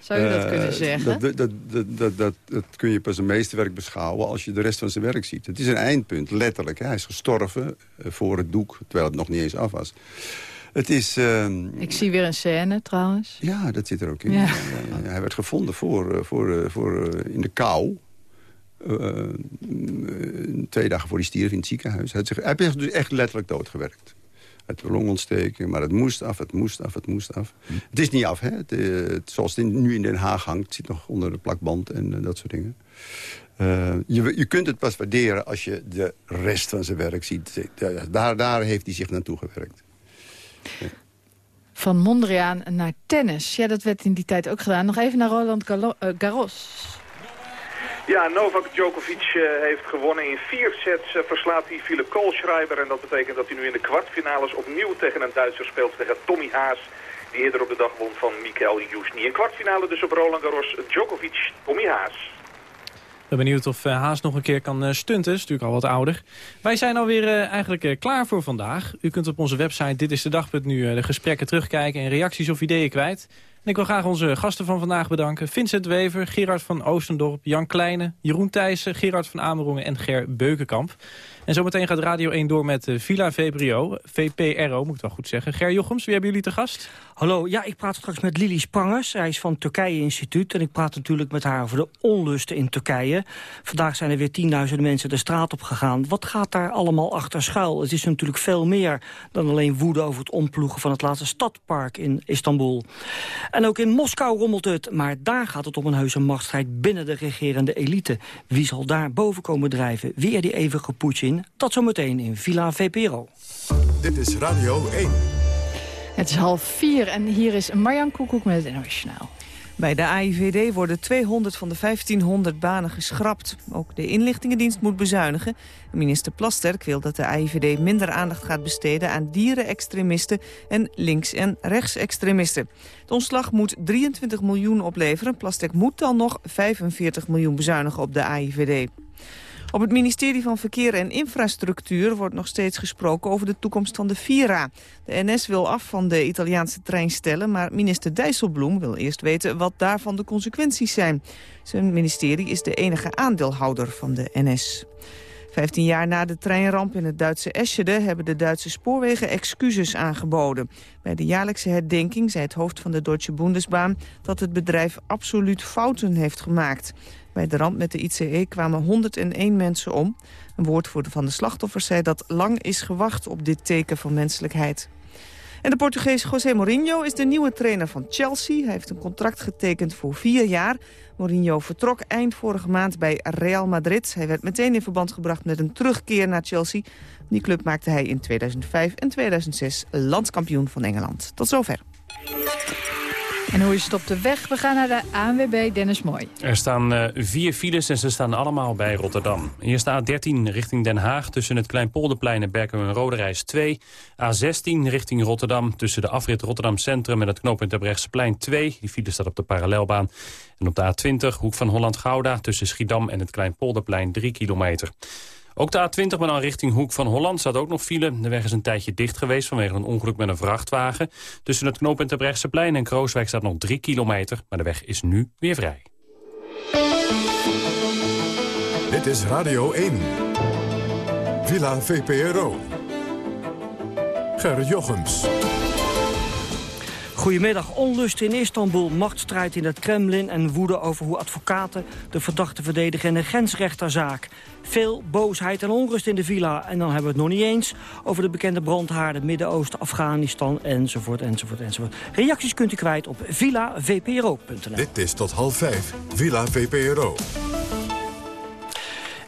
Zou je dat Eh, kunnen zeggen? Dat, dat, dat, dat, dat, kun je pas een meesterwerk beschouwen als je de rest van zijn werk ziet. Het is een eindpunt, letterlijk. Hè. Hij is gestorven eh, voor het doek, terwijl het nog niet eens af was. Het is... ehm, Ik zie weer een scène, trouwens. Ja, dat zit er ook in. Hij werd gevonden voor, eh, voor, eh, voor, eh, in de kou. Eh, eh, twee dagen voor hij stierf in het ziekenhuis. Hij heeft, zich, hij heeft dus echt letterlijk doodgewerkt. Het longontsteking, maar het moest af, het moest af, het moest af. Het is niet af, hè. Het, eh, het- zoals het in- nu in Den Haag hangt. Het zit nog onder de plakband en dat soort dingen. Eh, je, je kunt het pas waarderen als je de rest van zijn werk ziet. Daar, daar heeft hij zich naartoe gewerkt. Van Mondriaan naar tennis. Ja, dat werd in die tijd ook gedaan. Nog even naar Roland Garros. Ja, Novak Djokovic eh, heeft gewonnen in vier sets. eh, verslaat hij Philip Kohlschreiber. En dat betekent dat hij nu in de kwartfinales opnieuw tegen een Duitser speelt. Tegen Tommy Haas. Die eerder op de dag won van Mikael Jusni. Een kwartfinale dus op Roland Garros. Djokovic, Tommy Haas. Ik ben benieuwd of eh, Haas nog een keer kan stunten. Is natuurlijk al wat ouder. Wij zijn alweer eigenlijk klaar voor vandaag. U kunt op onze website Dit is de Dag.nu de gesprekken terugkijken... en reacties of ideeën kwijt. Ik wil graag onze gasten van vandaag bedanken. Vincent Wever, Gerard van Oostendorp, Jan Kleine, Jeroen Thijssen, Gerard van Amerongen en Ger Beukenkamp. En zometeen gaat Radio 1 door met uh, Villa VPRO, VPRO moet ik wel goed zeggen. Ger Jochems, wie hebben jullie te gast? Hallo, ja, ik praat straks met Lili Sprangers. Zij is van Turkije Instituut en ik praat natuurlijk met haar over de onlusten in Turkije. Vandaag zijn er weer tienduizenden mensen de straat op gegaan. Wat gaat daar allemaal achter schuil? Het is natuurlijk veel meer dan alleen woede over het omploegen van het laatste stadpark in Istanbul. En ook in Moskou rommelt het, maar daar gaat het om een heuse machtsstrijd binnen de regerende elite. Wie zal daar boven komen drijven? Weer die eeuwige Poetin? Dat zometeen in Villa VPRO. Dit is Radio 1. Het is half vier en hier is Marjan Koekoek met het Internationaal. Bij de AIVD worden 200 van de 1500 banen geschrapt. Ook de inlichtingendienst moet bezuinigen. Minister Plasterk wil dat de AIVD minder aandacht gaat besteden... aan dierenextremisten en links- en rechtsextremisten. De ontslag moet 23 miljoen opleveren. Plasterk moet dan nog 45 miljoen bezuinigen op de AIVD. Op het ministerie van Verkeer en Infrastructuur wordt nog steeds gesproken over de toekomst van de Vira. De NS wil af van de Italiaanse treinstellen, maar minister Dijsselbloem wil eerst weten wat daarvan de consequenties zijn. Zijn ministerie is de enige aandeelhouder van de NS. Vijftien jaar na de treinramp in het Duitse Eschede hebben de Duitse spoorwegen excuses aangeboden. Bij de jaarlijkse herdenking zei het hoofd van de Deutsche Bundesbahn dat het bedrijf absoluut fouten heeft gemaakt. Bij de ramp met de ICE kwamen 101 mensen om. Een woordvoerder van de slachtoffers zei dat lang is gewacht op dit teken van menselijkheid. En de Portugees José Mourinho is de nieuwe trainer van Chelsea. Hij heeft een contract getekend voor vier jaar. Mourinho vertrok eind vorige maand bij Real Madrid. Hij werd meteen in verband gebracht met een terugkeer naar Chelsea. Die club maakte hij in 2005 en 2006 landskampioen van Engeland. Tot zover. En hoe is het op de weg? We gaan naar de ANWB Dennis Mooi. Er staan uh, vier files en ze staan allemaal bij Rotterdam. Hier staat 13 richting Den Haag tussen het Kleinpolderplein en Berken en Roderijs 2. A16 richting Rotterdam tussen de afrit Rotterdam Centrum en het knooppunt plein 2. Die file staat op de parallelbaan. En op de A20 hoek van Holland-Gouda tussen Schiedam en het Kleinpolderplein 3 kilometer. Ook de A20, maar dan richting Hoek van Holland, staat ook nog file. De weg is een tijdje dicht geweest vanwege een ongeluk met een vrachtwagen. Tussen het knooppunt plein en Krooswijk staat nog 3 kilometer, maar de weg is nu weer vrij. Dit is Radio 1. Villa VPRO. Ger Jochems. Goedemiddag. Onlust in Istanbul, machtsstrijd in het Kremlin... en woede over hoe advocaten de verdachte verdedigen in een grensrechterzaak. Veel boosheid en onrust in de villa. En dan hebben we het nog niet eens over de bekende brandhaarden... Midden-Oosten, Afghanistan, enzovoort, enzovoort, enzovoort. Reacties kunt u kwijt op villavpro.nl. Dit is tot half vijf, Villa VPRO.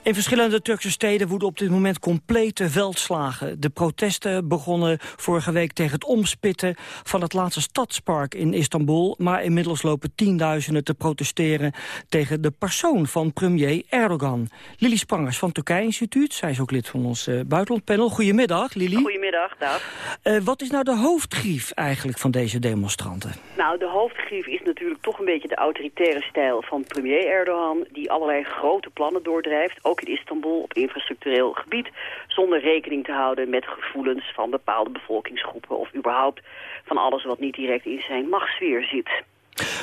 In verschillende Turkse steden woeden op dit moment complete veldslagen. De protesten begonnen vorige week tegen het omspitten van het laatste stadspark in Istanbul. Maar inmiddels lopen tienduizenden te protesteren tegen de persoon van premier Erdogan. Lili Sprangers van Turkije Instituut, zij is ook lid van ons uh, buitenlandpanel. Goedemiddag, Lili. Goedemiddag, dag. Uh, wat is nou de hoofdgrief eigenlijk van deze demonstranten? Nou, de hoofdgrief is natuurlijk toch een beetje de autoritaire stijl van premier Erdogan... die allerlei grote plannen doordrijft ook in Istanbul op infrastructureel gebied... zonder rekening te houden met gevoelens van bepaalde bevolkingsgroepen... of überhaupt van alles wat niet direct in zijn machtsfeer zit.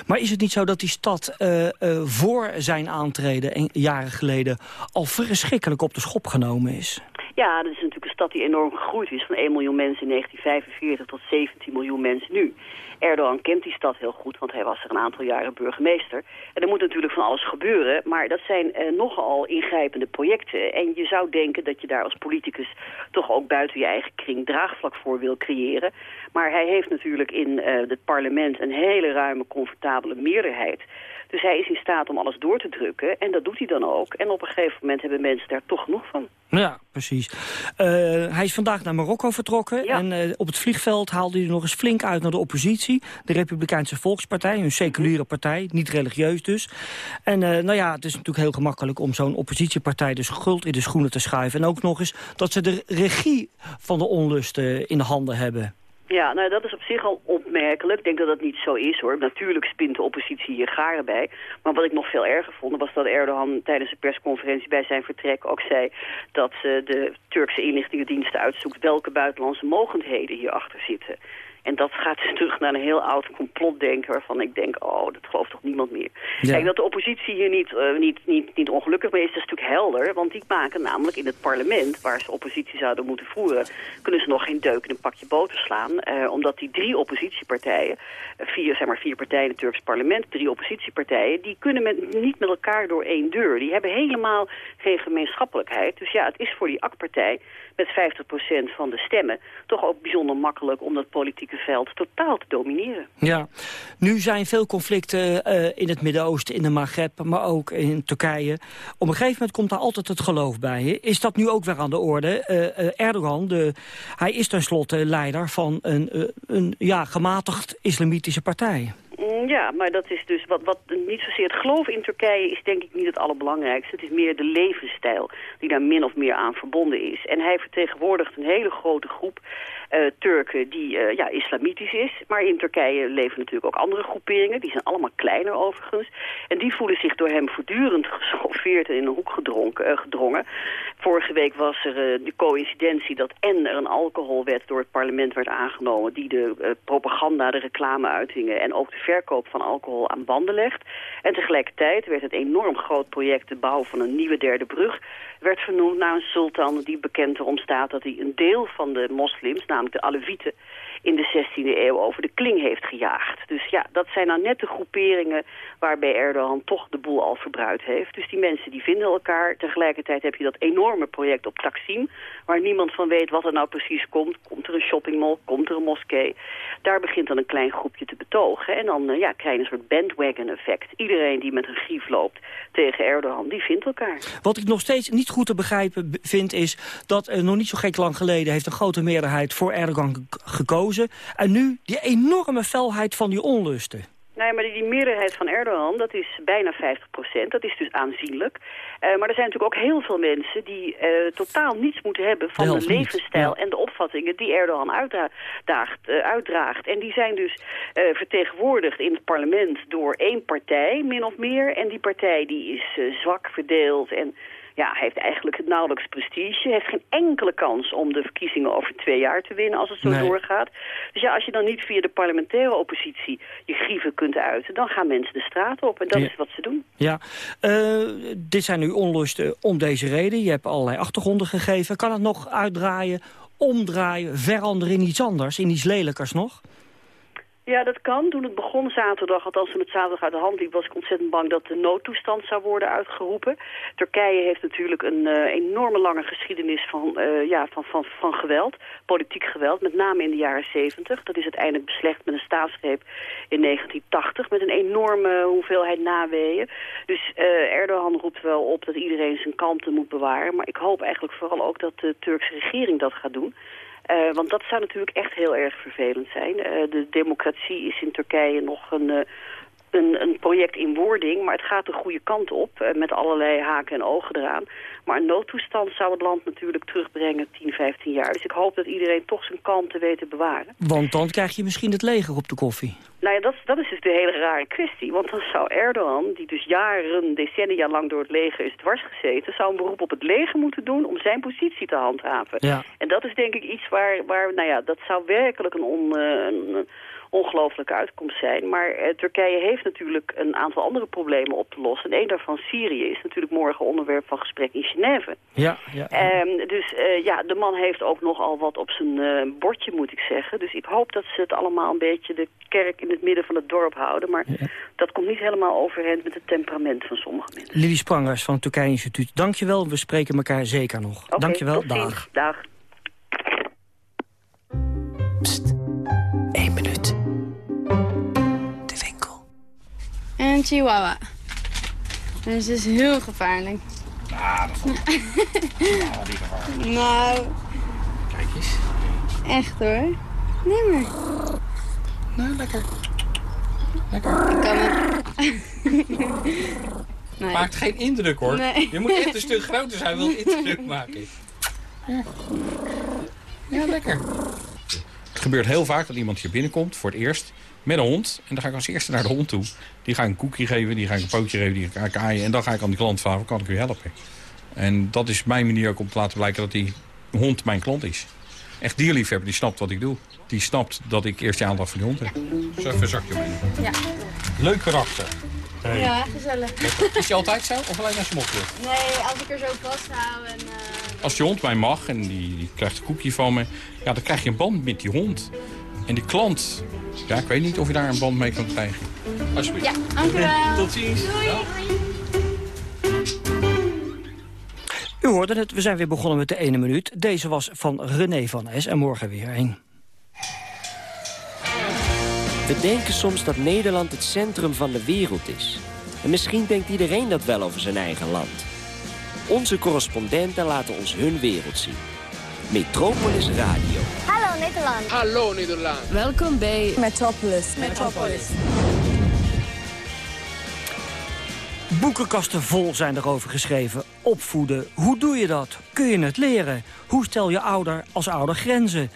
Maar is het niet zo dat die stad uh, uh, voor zijn aantreden jaren geleden... al verschrikkelijk op de schop genomen is? Ja, dat is natuurlijk een stad die enorm gegroeid is. Van 1 miljoen mensen in 1945 tot 17 miljoen mensen nu. Erdogan kent die stad heel goed, want hij was er een aantal jaren burgemeester. En er moet natuurlijk van alles gebeuren, maar dat zijn eh, nogal ingrijpende projecten. En je zou denken dat je daar als politicus toch ook buiten je eigen kring draagvlak voor wil creëren. Maar hij heeft natuurlijk in uh, het parlement een hele ruime, comfortabele meerderheid. Dus hij is in staat om alles door te drukken. En dat doet hij dan ook. En op een gegeven moment hebben mensen daar toch genoeg van. Ja, precies. Uh, hij is vandaag naar Marokko vertrokken. Ja. En uh, op het vliegveld haalde hij nog eens flink uit naar de oppositie. De Republikeinse Volkspartij, een seculiere partij. Niet religieus dus. En uh, nou ja, het is natuurlijk heel gemakkelijk om zo'n oppositiepartij... dus schuld in de schoenen te schuiven. En ook nog eens dat ze de regie van de onlusten in de handen hebben. Ja, nou dat is op zich al opmerkelijk. Ik denk dat dat niet zo is hoor. Natuurlijk spint de oppositie hier garen bij. Maar wat ik nog veel erger vond was dat Erdogan tijdens de persconferentie bij zijn vertrek ook zei dat uh, de Turkse inlichtingendiensten uitzoekt welke buitenlandse mogendheden hierachter zitten. En dat gaat dus terug naar een heel oud complotdenken waarvan ik denk, oh, dat gelooft toch niemand meer. Ja. Kijk, dat de oppositie hier niet, eh, niet, niet, niet ongelukkig mee is, dat is natuurlijk helder. Want die maken namelijk in het parlement, waar ze oppositie zouden moeten voeren, kunnen ze nog geen deuk in een pakje boter slaan. eh, omdat die drie oppositiepartijen, eh, vier, zeg maar vier partijen in het Turks parlement, drie oppositiepartijen, die kunnen met, niet met elkaar door één deur. Die hebben helemaal geen gemeenschappelijkheid. Dus ja, het is voor die AK-partij met 50% van de stemmen toch ook bijzonder makkelijk om dat politieke veld totaal te domineren. Ja, nu zijn veel conflicten eh, in het Midden-Oosten, in de Maghreb, maar ook in Turkije. Op een gegeven moment komt daar altijd het geloof bij. Is dat nu ook weer aan de orde? Eh, eh, Erdogan, de, hij is tenslotte leider van een, een ja, gematigd islamitische partij. Mm, Ja, maar dat is dus wat, wat niet zozeer het geloof in Turkije is denk ik niet het allerbelangrijkste. Het is meer de levensstijl die daar min of meer aan verbonden is. En hij vertegenwoordigt een hele grote groep Turken die eh, ja, islamitisch is. Maar in Turkije leven natuurlijk ook andere groeperingen. Die zijn allemaal kleiner overigens. En die voelen zich door hem voortdurend geschoffeerd en in een hoek gedronken, eh, gedrongen. Vorige week was er eh, de coïncidentie dat en er een alcoholwet door het parlement werd aangenomen... die de eh, propaganda, de reclameuitingen en ook de verkoop van alcohol aan banden legt. En tegelijkertijd werd het enorm groot project de bouw van een nieuwe derde brug... werd vernoemd naar een sultan die bekend erom staat dat hij een deel van de moslims, namelijk de Alevieten, in de 16e eeuw over de kling heeft gejaagd. Dus ja, dat zijn nou net de groeperingen waarbij Erdogan toch de boel al verbruikt heeft. Dus die mensen die vinden elkaar. Tegelijkertijd heb je dat enorme project op Taksim, waar niemand van weet wat er nou precies komt. Komt er een shoppingmall, komt er een moskee. Daar begint dan een klein groepje te betogen. En dan eh, ja, krijg je een soort bandwagon effect. Iedereen die met een grief loopt tegen Erdogan, die vindt elkaar. Wat ik nog steeds niet goed te begrijpen vind is... dat eh, nog niet zo gek lang geleden heeft een grote meerderheid voor Erdogan ge- En nu die enorme felheid van die onlusten. Nee, maar die, die meerderheid van Erdogan, dat is bijna 50 procent. Dat is dus aanzienlijk. Eh, maar er zijn natuurlijk ook heel veel mensen die eh, totaal niets moeten hebben van De de, helft niet, levensstijl en de opvattingen die Erdogan uitdraagt, eh, uitdraagt. En die zijn dus vertegenwoordigd in het parlement door één partij, min of meer. En die partij die is zwak verdeeld en ja, heeft eigenlijk nauwelijks prestige. Heeft geen enkele kans om de verkiezingen over twee jaar te winnen als het zo Nee. doorgaat. Dus ja, als je dan niet via de parlementaire oppositie je grieven kunt uiten... dan gaan mensen de straat op en dat Ja. is wat ze doen. Ja, eh, dit zijn nu onlusten om deze reden. Je hebt allerlei achtergronden gegeven. Kan het nog uitdraaien, omdraaien, veranderen in iets anders, in iets lelijkers nog? Ja, dat kan. Toen het begon zaterdag, althans toen het zaterdag uit de hand liep... was ik ontzettend bang dat de noodtoestand zou worden uitgeroepen. Turkije heeft natuurlijk een eh, enorme lange geschiedenis van, eh, ja, van, van, van geweld. Politiek geweld, met name in de jaren 70. Dat is uiteindelijk beslecht met een staatsgreep in 1980... met een enorme hoeveelheid naweeën. Dus eh, Erdogan roept wel op dat iedereen zijn kalmte moet bewaren. Maar ik hoop eigenlijk vooral ook dat de Turkse regering dat gaat doen... Eh, want dat zou natuurlijk echt heel erg vervelend zijn. Eh, de democratie is in Turkije nog een, eh, een, een project in wording, maar het gaat de goede kant op, eh, met allerlei haken en ogen eraan. Maar een noodtoestand zou het land natuurlijk terugbrengen 10, 15 jaar. Dus ik hoop dat iedereen toch zijn kalmte weet te bewaren. Want dan krijg je misschien het leger op de koffie. Nou ja, dat, is- dat is dus de hele rare kwestie. Want dan zou Erdogan, die dus jaren, decennia lang door het leger is dwars gezeten... zou een beroep op het leger moeten doen om zijn positie te handhaven. Ja. En dat is denk ik iets waar, waar nou ja, dat zou werkelijk een, on, eh, een ongelooflijke uitkomst zijn. Maar eh, Turkije heeft natuurlijk een aantal andere problemen op te lossen. En één daarvan, Syrië, is natuurlijk morgen onderwerp van gesprek in Genève. Ja, ja. Ehm, dus eh, ja, de man heeft ook nogal wat op zijn eh, bordje, moet ik zeggen. Dus ik hoop dat ze het allemaal een beetje de kerk in het midden van het dorp houden. Maar dat komt niet helemaal overeind met het temperament van sommige mensen. Lili Sprangers van het Turkije Instituut. Dankjewel, we spreken elkaar zeker nog. Dankjewel, tot ziens. dag. Dag. Een chihuahua. En ze is heel gevaarlijk. Ah, dat valt die gevaar. Nou, Kijk eens. echt hoor. Nee maar. Nou, lekker. Lekker. Ik kan het. nee. Maakt geen indruk hoor. Nee. Je moet echt een stuk groter zijn, wil indruk maken. Ja. ja, lekker. Het gebeurt heel vaak dat iemand hier binnenkomt voor het eerst met een hond. En dan ga ik als eerste naar de hond toe. Die ga ik een koekje geven, die ga ik een pootje geven, die ga ik aaien. En dan ga ik aan die klant vragen, kan ik u helpen? En dat is mijn manier ook om te laten blijken dat die hond mijn klant is. echt dierliefhebber, die snapt wat ik doe. Die snapt dat ik eerst je aandacht voor die hond heb. Zo even een zakje omheen. Ja. Leuk karakter. Ja, gezellig. Is je altijd zo of alleen als je? Nee, als ik er zo vasthoud en... eh, Als die hond mij mag en die, die krijgt een koekje van me... Ja, dan krijg je een band met die hond. En die klant, ja, ik weet niet of je daar een band mee kan krijgen. Alsjeblieft. Ja, dank u wel. Tot ziens. Doei. U hoorde het, we zijn weer begonnen met de ene minuut. Deze was van René van Es en morgen weer een. We denken soms dat Nederland het centrum van de wereld is. En misschien denkt iedereen dat wel over zijn eigen land. Onze correspondenten laten ons hun wereld zien. Metropolis Radio. Hallo Nederland. Hallo Nederland. Welkom bij Metropolis. Metropolis. Boekenkasten vol zijn erover geschreven. Opvoeden, hoe doe je dat? Kun je het leren? Hoe stel je ouder als ouder grenzen?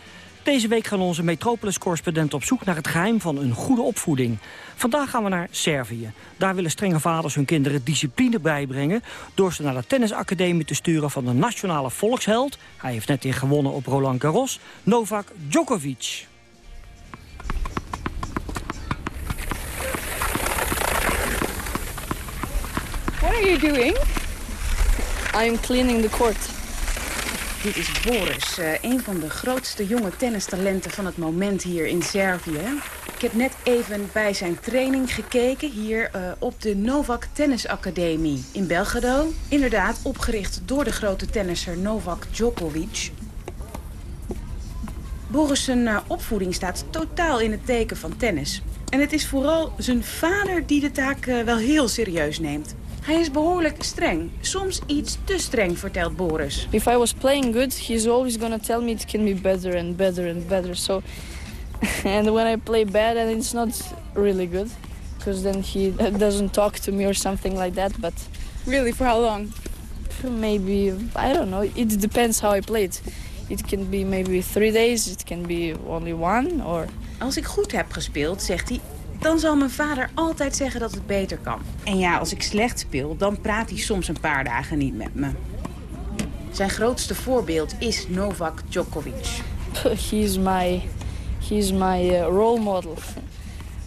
Deze week gaan onze Metropolis-correspondenten op zoek naar het geheim van een goede opvoeding. Vandaag gaan we naar Servië. Daar willen strenge vaders hun kinderen discipline bijbrengen... door ze naar de tennisacademie te sturen van de nationale volksheld... hij heeft net weer gewonnen op Roland Garros, Novak Djokovic. What are you doing? I'm cleaning the court. Dit is Boris, eh, een van de grootste jonge tennistalenten van het moment hier in Servië. Ik heb net even bij zijn training gekeken hier eh, op de Novak Tennis Academie in Belgrado. Inderdaad, opgericht door de grote tennisser Novak Djokovic. Boris' zijn eh, opvoeding staat totaal in het teken van tennis. En het is vooral zijn vader die de taak wel heel serieus neemt. Hij is behoorlijk streng. Soms iets te streng, vertelt Boris. If I was playing good, he's always gonna tell me it can be better and better and better. So, and when I play bad and it's not really good, because then he doesn't talk to me or something like that. But really, for how long? Maybe I don't know. It depends how I play it. It can be maybe three days. It can be only one or. Als ik goed heb gespeeld, zegt hij, dan zal mijn vader altijd zeggen dat het beter kan. En ja, als ik slecht speel, dan praat hij soms een paar dagen niet met me. Zijn grootste voorbeeld is Novak Djokovic. he's my he's my uh, role model.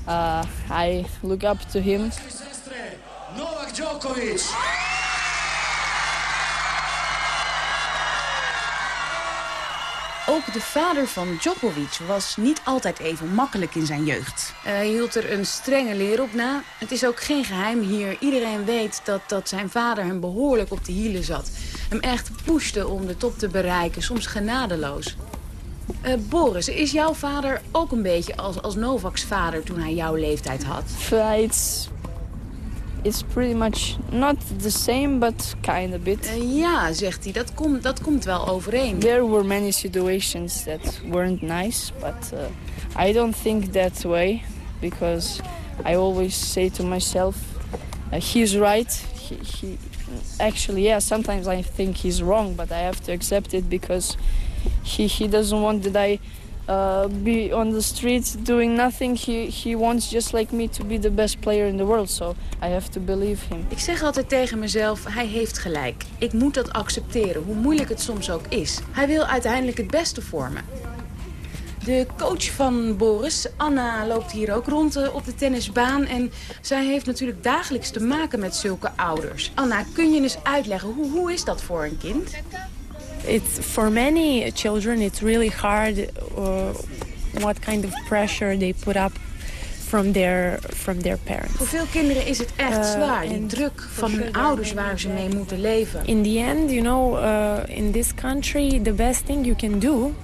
Uh, I look up to him. Novak Djokovic. Ook de vader van Djokovic was niet altijd even makkelijk in zijn jeugd. Eh, Hij hield er een strenge leer op na. Het is ook geen geheim hier. Iedereen weet dat, dat zijn vader hem behoorlijk op de hielen zat. Hem echt pushte om de top te bereiken, soms genadeloos. Eh, Boris, is jouw vader ook een beetje als, als Novaks vader toen hij jouw leeftijd had? It's it's pretty much not the same, but kind of bit. Eh, ja, zegt hij, dat, komt dat komt wel overeen. There were many situations that weren't nice, but uh, I don't think that way because I always say to myself, uh, he's right. He, he, actually, yeah, sometimes I think he's wrong, but I have to accept it because he, he doesn't want that I uh, be on the streets doing nothing. He, he wants just like me to be the best player in the world, so I have to believe him. Ik zeg altijd tegen mezelf, hij heeft gelijk. Ik moet dat accepteren, hoe moeilijk het soms ook is. Hij wil uiteindelijk het beste voor me. De coach van Boris, Anna, loopt hier ook rond eh, op de tennisbaan. En zij heeft natuurlijk dagelijks te maken met zulke ouders. Anna, kun je eens uitleggen, hoe, hoe is dat voor een kind? It's for many children it's really hard uh, what kind of pressure they put up from their from their parents. Voor veel kinderen is het echt Uh, zwaar, die and druk van hun ouders waar ze mee moeten leven. In the end, you know, uh, in this country, the best thing you can do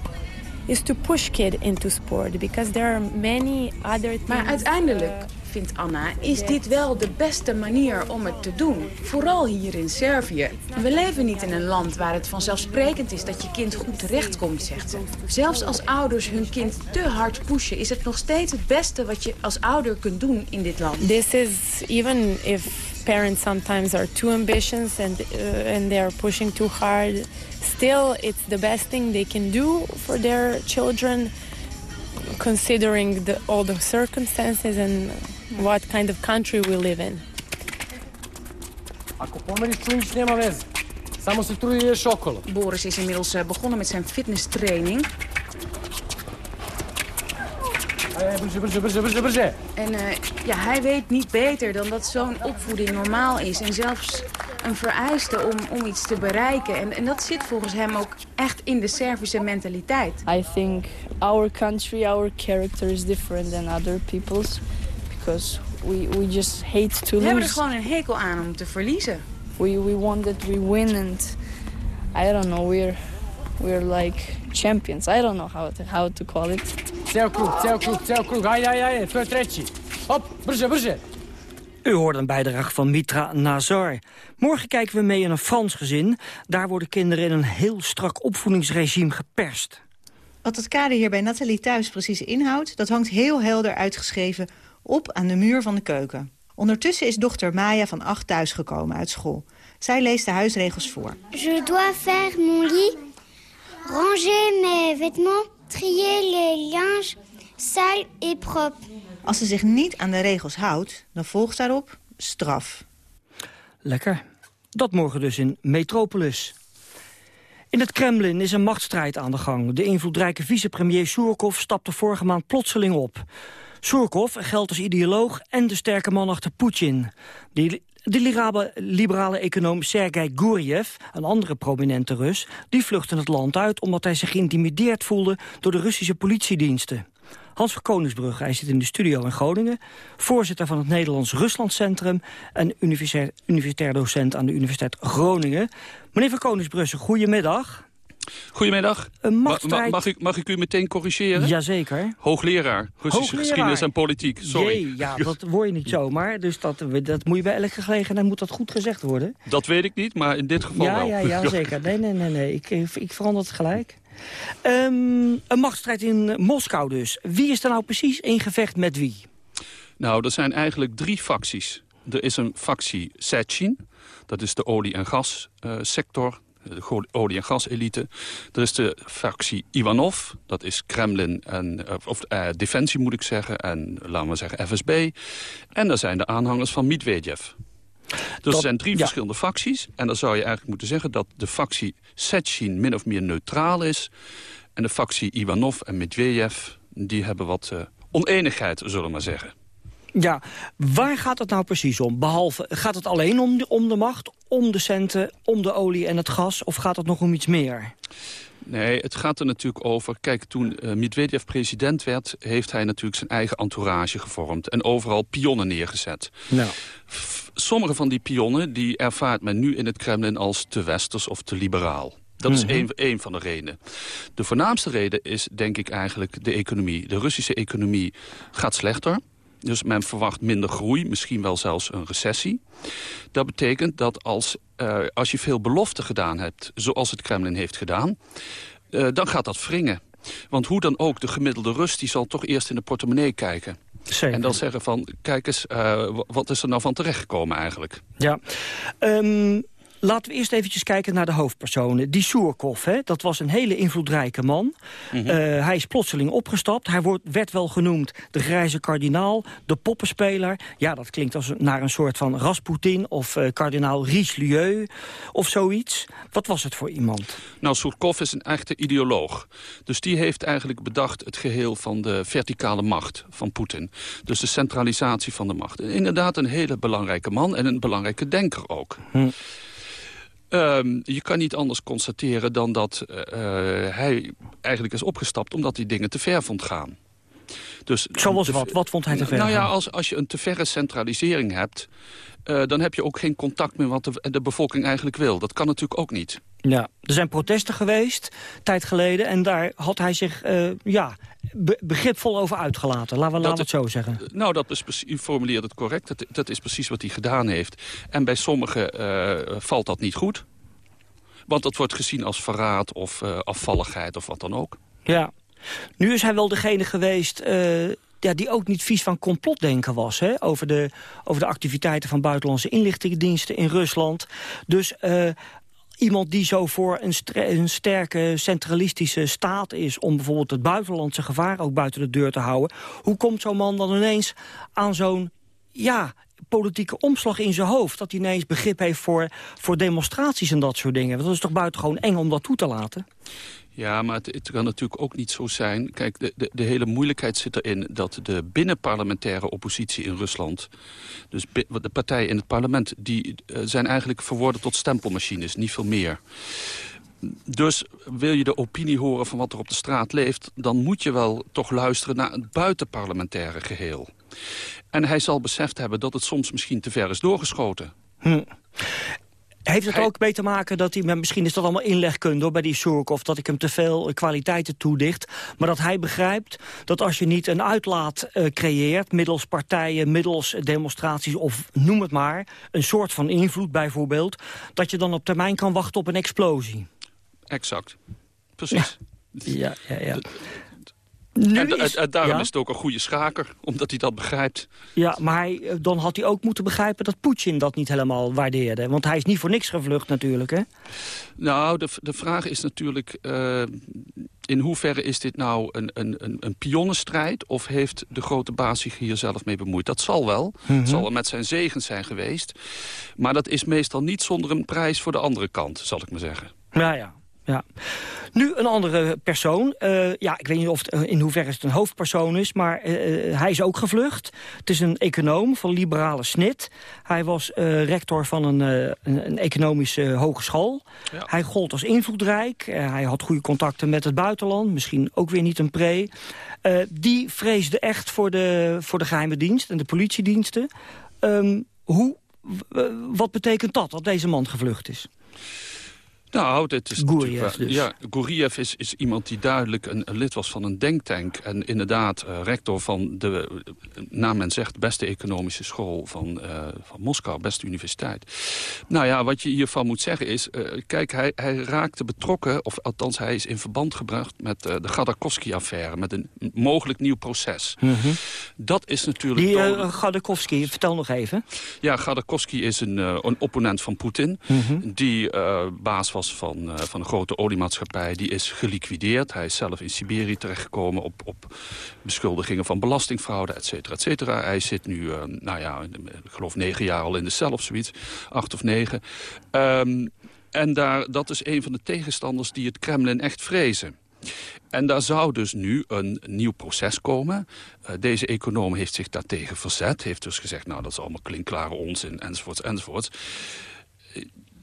is to push kid into sport because there are many other things. Maar uiteindelijk, vindt Anna, is dit wel de beste manier om het te doen. Vooral hier in Servië. We leven niet in een land waar het vanzelfsprekend is dat je kind goed terechtkomt, zegt ze. Zelfs als ouders hun kind te hard pushen, is het nog steeds het beste wat je als ouder kunt doen in dit land. This is even if parents sometimes are too ambitious and uh, and they're pushing too hard. Still, it's the best thing they can do for their children, considering the, all the circumstances and what kind of country we live in. Ako pomeriš čunić, nema veze. Samo se trudi da ideš okolo. Boris is inmiddels eh, begonnen met zijn fitnesstraining. En uh, ja, hij weet niet beter dan dat zo'n opvoeding normaal is. En zelfs een vereiste om, om iets te bereiken. En, en dat zit volgens hem ook echt in de Servische mentaliteit. I think our country, our character is different than other people's. Because we, we just hate to lose. We hebben er gewoon een hekel aan om te verliezen. We, we want that we win and I don't know, we're, we're like champions. I don't know how to, how to call it. Cel krug, cel krug, cel krug. Hajde, hajde, hajde. Treetje. Hop, brze, brze. U hoort een bijdrage van Mitra Nazar. Morgen kijken we mee in een Frans gezin. Daar worden kinderen in een heel strak opvoedingsregime geperst. Wat het kader hier bij Nathalie thuis precies inhoudt... dat hangt heel helder uitgeschreven op aan de muur van de keuken. Ondertussen is dochter Maya van acht thuisgekomen uit school. Zij leest de huisregels voor. Je dois faire mon lit, ranger mes vêtements, trier les linges, sale et propre. Als ze zich niet aan de regels houdt, dan volgt daarop straf. Lekker. Dat morgen dus in Metropolis. In het Kremlin is een machtsstrijd aan de gang. De invloedrijke vicepremier Surkov stapte vorige maand plotseling op. Surkov geldt als ideoloog en de sterke man achter Poetin. De, de liberale, econoom Sergei Guriev, een andere prominente Rus... die vluchtte het land uit omdat hij zich geïntimideerd voelde... door de Russische politiediensten. Hans van Koningsbrug, hij zit in de studio in Groningen... voorzitter van het Nederlands Ruslandcentrum... en universitair, docent aan de Universiteit Groningen. Meneer van Koningsbrug, goedemiddag. Goedemiddag. Een machtsstrijd... mag, ik, mag ik u meteen corrigeren? Jazeker. Hoogleraar, Russische geschiedenis en politiek. Sorry. Jee, ja, dat word je niet zomaar. Dus dat, dat moet je bij elke gelegenheid moet dat goed gezegd worden. Dat weet ik niet, maar in dit geval ja, wel. Ja, ja, zeker. Nee, nee, nee. nee. Ik, ik verander het gelijk. Um, een machtsstrijd in Moskou dus. Wie is er nou precies in gevecht met wie? Nou, er zijn eigenlijk drie facties. Er is een factie Sechin, dat is de olie- en gassector, de olie- en gaselite. Er is de factie Ivanov, dat is Kremlin en of uh, Defensie moet ik zeggen, en laten we zeggen FSB. En er zijn de aanhangers van Medvedev. Dus er zijn drie verschillende facties. En dan zou je eigenlijk moeten zeggen dat de factie Sechin min of meer neutraal is. En de factie Ivanov en Medvedev, die hebben wat uh, oneenigheid, zullen we maar zeggen. Ja, waar gaat het nou precies om? Behalve, gaat het alleen om de, om de macht, om de centen, om de olie en het gas? Of gaat het nog om iets meer? Nee, het gaat er natuurlijk over... Kijk, toen uh, Medvedev president werd... heeft hij natuurlijk zijn eigen entourage gevormd... en overal pionnen neergezet. Nou. Sommige van die pionnen die ervaart men nu in het Kremlin als te westers of te liberaal. Dat is één, één van de redenen. De voornaamste reden is, denk ik, eigenlijk de economie. De Russische economie gaat slechter. Dus men verwacht minder groei, misschien wel zelfs een recessie. Dat betekent dat als, uh, als je veel beloften gedaan hebt, zoals het Kremlin heeft gedaan... Uh, dan gaat dat wringen. Want hoe dan ook, de gemiddelde Rus die zal toch eerst in de portemonnee kijken. Zeker. En dan zeggen van, kijk eens, uh, wat is er nou van terechtgekomen eigenlijk? Ja, um, Laten we eerst eventjes kijken naar de hoofdpersonen. Die Surkov, hè, dat was een hele invloedrijke man. Mm -hmm. uh, hij is plotseling opgestapt. Hij wordt, werd wel genoemd de grijze kardinaal, de poppenspeler. Ja, dat klinkt als naar een soort van Rasputin of uh, kardinaal Richelieu of zoiets. Wat was het voor iemand? Nou, Surkov is een echte ideoloog. Dus die heeft eigenlijk bedacht het geheel van de verticale macht van Poetin. Dus de centralisatie van de macht. Inderdaad een hele belangrijke man en een belangrijke denker ook. Hm. Um, je kan niet anders constateren dan dat uh, hij eigenlijk is opgestapt... omdat hij dingen te ver vond gaan. Dus, Zoals wat? Wat vond hij te ver Nou ja, als, als je een te verre centralisering hebt... Uh, dan heb je ook geen contact meer wat de, de bevolking eigenlijk wil. Dat kan natuurlijk ook niet. Ja, er zijn protesten geweest, tijd geleden... en daar had hij zich uh, ja, be begripvol over uitgelaten. Laten we, laten het zo zeggen. Nou, dat is, u formuleert het correct. Dat, dat is precies wat hij gedaan heeft. En bij sommigen uh, valt dat niet goed. Want dat wordt gezien als verraad of uh, afvalligheid of wat dan ook. Ja. Nu is hij wel degene geweest uh, ja, die ook niet vies van complotdenken was... Hè? Over, de, over de activiteiten van buitenlandse inlichtingendiensten in Rusland. Dus uh, iemand die zo voor een, een, sterke centralistische staat is... om bijvoorbeeld het buitenlandse gevaar ook buiten de deur te houden... hoe komt zo'n man dan ineens aan zo'n ja, politieke omslag in zijn hoofd. Dat hij ineens begrip heeft voor, voor demonstraties en dat soort dingen. Want dat is toch buitengewoon eng om dat toe te laten? Ja, maar het, kan natuurlijk ook niet zo zijn. Kijk, de, de, de, hele moeilijkheid zit erin dat de binnenparlementaire oppositie in Rusland... dus de partijen in het parlement, die uh, zijn eigenlijk verworden tot stempelmachines, niet veel meer. Dus wil je de opinie horen van wat er op de straat leeft... dan moet je wel toch luisteren naar het buitenparlementaire geheel. En hij zal beseft hebben dat het soms misschien te ver is doorgeschoten. Hm. Heeft het ook mee te maken dat hij, misschien is dat allemaal inlegkunde hoor, bij die of dat ik hem te veel kwaliteiten toedicht, maar dat hij begrijpt dat als je niet een uitlaat uh, creëert, middels partijen, middels demonstraties of noem het maar, een soort van invloed bijvoorbeeld, dat je dan op termijn kan wachten op een explosie. Exact. Precies. Ja, ja, ja. Nu en, is, en, daarom is het ook een goede schaker, omdat hij dat begrijpt. Ja, maar hij, eh, dan had hij ook moeten begrijpen dat Poetin dat niet helemaal waardeerde. Want hij is niet voor niks gevlucht natuurlijk, hè? Nou, de, de vraag is natuurlijk... Uh, in hoeverre is dit nou een, een, een, een pionnenstrijd... of heeft de grote baas zich hier zelf mee bemoeid? Dat zal wel. Mm Het zal wel met zijn zegen zijn geweest. Maar dat is meestal niet zonder een prijs voor de andere kant, zal ik maar zeggen. Ja, ja ja. Nu een andere persoon. Uh, ja, ik weet niet of het, in hoeverre het een hoofdpersoon is, maar uh, hij is ook gevlucht. Het is een econoom van liberale snit. Hij was uh, rector van een, een, een economische hogeschool. Ja. Hij gold als invloedrijk. hij had goede contacten met het buitenland. Misschien ook weer niet een pre. die vreesde echt voor de, voor de geheime dienst en de politiediensten. Um, hoe, wat betekent dat, dat deze man gevlucht is? Nou, dit is Guriev dus. Ja, Guriev is, is iemand die duidelijk een, een lid was van een denktank. En inderdaad uh, rector van de, naar men zegt, beste economische school van, uh, van Moskou. Beste universiteit. Nou ja, wat je hiervan moet zeggen is... Uh, kijk, hij, hij raakte betrokken, of althans hij is in verband gebracht... met de Gadakowski-affaire, met een mogelijk nieuw proces. Mm -hmm. Dat is natuurlijk... Die Gadakowski, vertel nog even. Ja, Gadakowski is een, een opponent van Poetin. Mm -hmm. Die baas was van, uh, van een grote oliemaatschappij. Die is geliquideerd. Hij is zelf in Siberië terechtgekomen op, op beschuldigingen van belastingfraude, et cetera, et cetera. Hij zit nu, uh, nou ja, ik geloof negen jaar al in de cel of zoiets. Acht of negen. Um, en daar, dat is een van de tegenstanders die het Kremlin echt vrezen. En daar zou dus nu een nieuw proces komen. Uh, deze econoom heeft zich daartegen verzet. Heeft dus gezegd, nou dat is allemaal klinkklare onzin, enzovoorts, enzovoorts.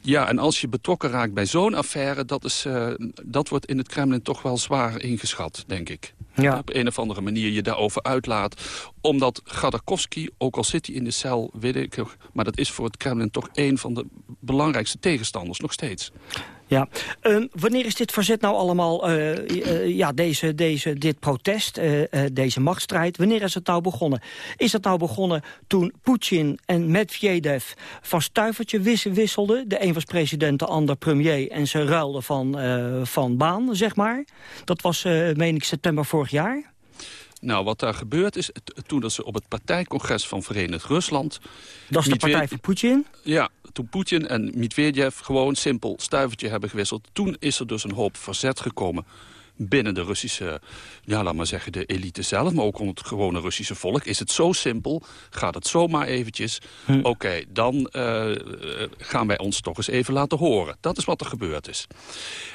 Ja, en als je betrokken raakt bij zo'n affaire... Dat, is, uh, dat wordt in het Kremlin toch wel zwaar ingeschat, denk ik. Ja. Op een of andere manier je daarover uitlaat. Omdat Gadakowski, ook al zit hij in de cel, weet ik... maar dat is voor het Kremlin toch een van de belangrijkste tegenstanders, nog steeds. Ja. Uh, wanneer is dit verzet nou allemaal, uh, uh, ja, deze, deze, dit protest, deze machtsstrijd, wanneer is het nou begonnen? Is het nou begonnen toen Poetin en Medvedev van stuivertje wisselden? De een was president, de ander premier en ze ruilden van, van baan, zeg maar. Dat was, meen ik, september vorig jaar. Nou, wat daar gebeurd is, toen dat ze op het partijcongres van Verenigd Rusland... Dat is de partij van Poetin? Ja, toen Poetin en Medvedev gewoon simpel stuivertje hebben gewisseld... toen is er dus een hoop verzet gekomen binnen de Russische, ja, laat maar zeggen, de elite zelf... maar ook onder het gewone Russische volk. Is het zo simpel? Gaat het zomaar eventjes? Hm. Oké, okay, dan uh, gaan wij ons toch eens even laten horen. Dat is wat er gebeurd is.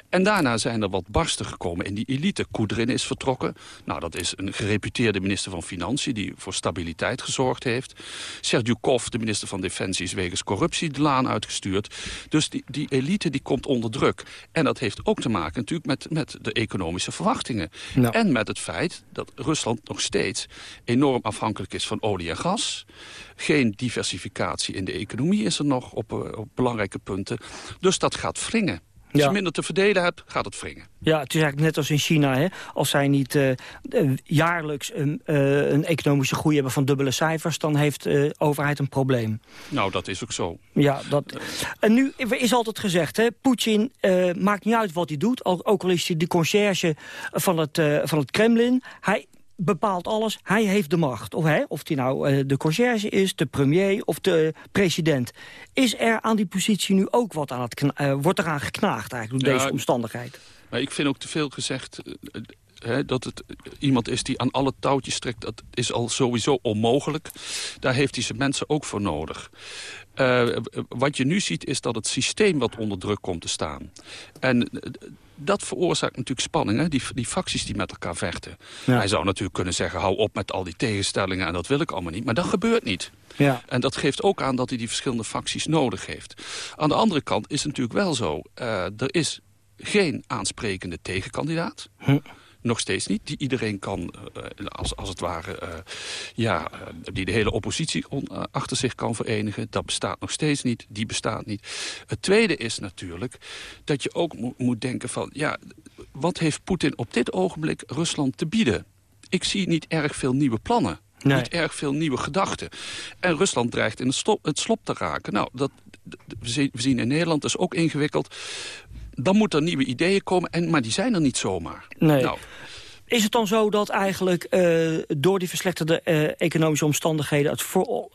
En daarna zijn er wat barsten gekomen in die elite. Koedrin is vertrokken. Nou, dat is een gereputeerde minister van Financiën... die voor stabiliteit gezorgd heeft. Serdyukov, de minister van Defensie, is wegens corruptie de laan uitgestuurd. Dus die, die elite die komt onder druk. En dat heeft ook te maken natuurlijk met, met de economische verwachtingen. Nou. En met het feit dat Rusland nog steeds enorm afhankelijk is van olie en gas. Geen diversificatie in de economie is er nog op, uh, op belangrijke punten. Dus dat gaat wringen. Als je minder te verdelen hebt, gaat het wringen. Ja, het is eigenlijk net als in China. Hè? Als zij niet eh, eh, jaarlijks een, eh, een economische groei hebben van dubbele cijfers... dan heeft de overheid een probleem. Nou, dat is ook zo. Ja, dat... En nu is altijd gezegd, hè, Poetin maakt niet uit wat hij doet. Al, ook al is hij de conciërge van het, van het Kremlin. Hij bepaalt alles. Hij heeft de macht. Of, hè, of hij nou eh, de conciërge is, de premier of de president. Is er aan die positie nu ook wat aan het eh, wordt eraan geknaagd eigenlijk door Ja, deze omstandigheid? Maar ik vind ook te veel gezegd... eh, Hè, dat het iemand is die aan alle touwtjes trekt, dat is al sowieso onmogelijk. Daar heeft hij zijn mensen ook voor nodig. Uh, wat je nu ziet is dat het systeem wat onder druk komt te staan. En dat veroorzaakt natuurlijk spanning, hè? Die, die facties die met elkaar vechten. Hij zou natuurlijk kunnen zeggen, hou op met al die tegenstellingen... en dat wil ik allemaal niet, maar dat gebeurt niet. Ja. En dat geeft ook aan dat hij die verschillende facties nodig heeft. Aan de andere kant is het natuurlijk wel zo... Uh, er is geen aansprekende tegenkandidaat... Hm nog steeds niet. Die iedereen kan, uh, als, als het ware, uh, ja, uh, die de hele oppositie on, achter zich kan verenigen. Dat bestaat nog steeds niet. Die bestaat niet. Het tweede is natuurlijk dat je ook mo moet denken van... ja, wat heeft Poetin op dit ogenblik Rusland te bieden? Ik zie niet erg veel nieuwe plannen. Nee. Niet erg veel nieuwe gedachten. En Rusland dreigt in het, stop, het slop te raken. Nou, dat, we zien in Nederland, is ook ingewikkeld dan moeten er nieuwe ideeën komen, en, maar die zijn er niet zomaar. Nee. Nou, is het dan zo dat eigenlijk uh, door die verslechterde uh, economische omstandigheden... het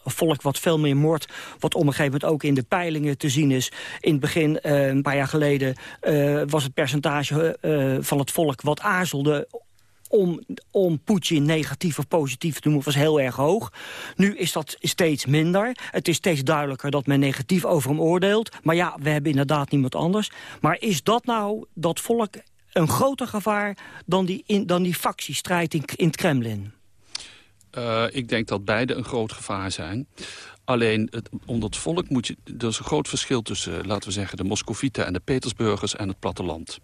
volk wat veel meer moord, wat op een gegeven moment ook in de peilingen te zien is... in het begin, uh, een paar jaar geleden, was het percentage van het volk wat aarzelde om, om Poetin negatief of positief te noemen was heel erg hoog. Nu is dat steeds minder. Het is steeds duidelijker dat men negatief over hem oordeelt. Maar ja, we hebben inderdaad niemand anders. Maar is dat nou, dat volk, een groter gevaar dan die, dan die factiestrijd in, in het Kremlin? Uh, ik denk dat beide een groot gevaar zijn. Alleen het, onder het volk moet je... Er is een groot verschil tussen, laten we zeggen... de Moscovieten en de Petersburgers en het platteland.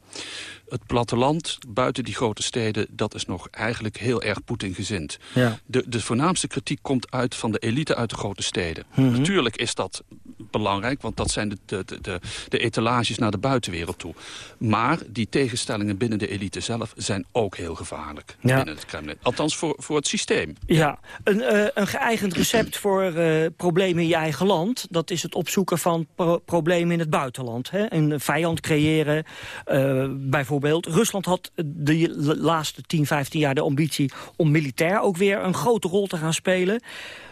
Het platteland, buiten die grote steden... dat is nog eigenlijk heel erg Poetin-gezind. Ja. De, de voornaamste kritiek komt uit van de elite uit de grote steden. Mm Natuurlijk is dat belangrijk, want dat zijn de, de, de, de etalages naar de buitenwereld toe. Maar die tegenstellingen binnen de elite zelf zijn ook heel gevaarlijk ja. binnen het Kremlin. Althans voor, voor het systeem. Ja, een, uh, een geëigend recept voor uh, problemen in je eigen land... dat is het opzoeken van pro problemen in het buitenland. Hè? Een vijand creëren, uh, bijvoorbeeld. Rusland had de laatste 10, 15 jaar de ambitie... om militair ook weer een grote rol te gaan spelen.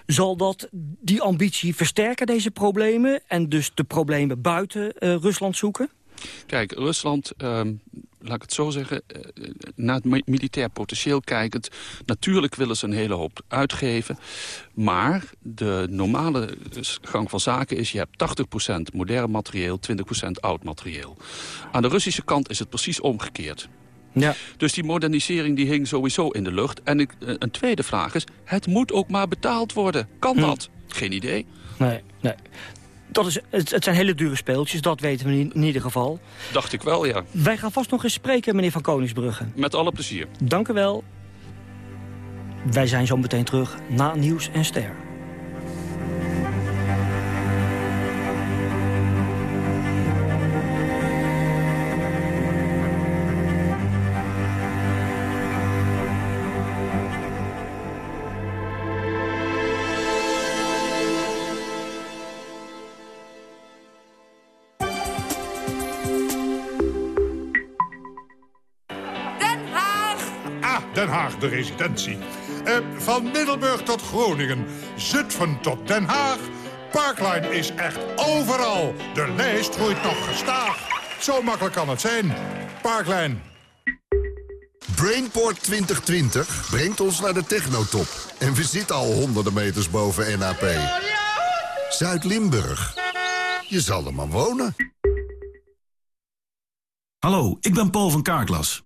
Zal dat die ambitie versterken, deze problemen... en dus de problemen buiten Rusland zoeken? Kijk, Rusland, uh, laat ik het zo zeggen, uh, naar het militair potentieel kijkend... natuurlijk willen ze een hele hoop uitgeven. Maar de normale gang van zaken is... je hebt 80% modern materieel, 20% oud materieel. Aan de Russische kant is het precies omgekeerd. Ja. Dus die modernisering die hing sowieso in de lucht. En ik, eh, een tweede vraag is, het moet ook maar betaald worden. Kan hm. dat? Geen idee. Nee, nee dat is, het, het, zijn hele dure speeltjes, dat weten we in, in, ieder geval. Dacht ik wel, ja. Wij gaan vast nog eens spreken, meneer Van Koningsbrugge. Met alle plezier. Dank u wel. Wij zijn zo meteen terug na Nieuws en Ster. De residentie. Uh, van Middelburg tot Groningen, Zutphen tot Den Haag. Parkline is echt overal. De lijst groeit nog gestaag. Zo makkelijk kan het zijn. Parkline. Brainport 2020 brengt ons naar de technotop. En we zitten al honderden meters boven NAP. Zuid-Limburg. Je zal er maar wonen. Hallo, ik ben Paul van Kaarklas.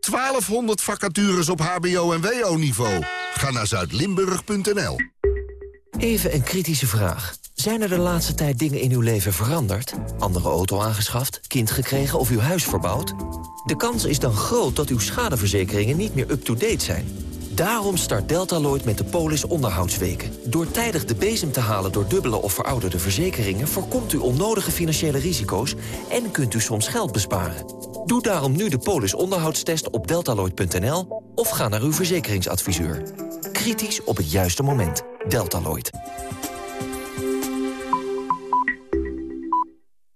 1200 vacatures op hbo- en wo-niveau. Ga naar zuidlimburg.nl. Even een kritische vraag. Zijn er de laatste tijd dingen in uw leven veranderd? Andere auto aangeschaft, kind gekregen of uw huis verbouwd? De kans is dan groot dat uw schadeverzekeringen niet meer up-to-date zijn. Daarom start Deltaloid met de Polis onderhoudsweken. Door tijdig de bezem te halen door dubbele of verouderde verzekeringen... voorkomt u onnodige financiële risico's en kunt u soms geld besparen. Doe daarom nu de Polis onderhoudstest op deltaloid.nl... of ga naar uw verzekeringsadviseur. Kritisch op het juiste moment. Deltaloid.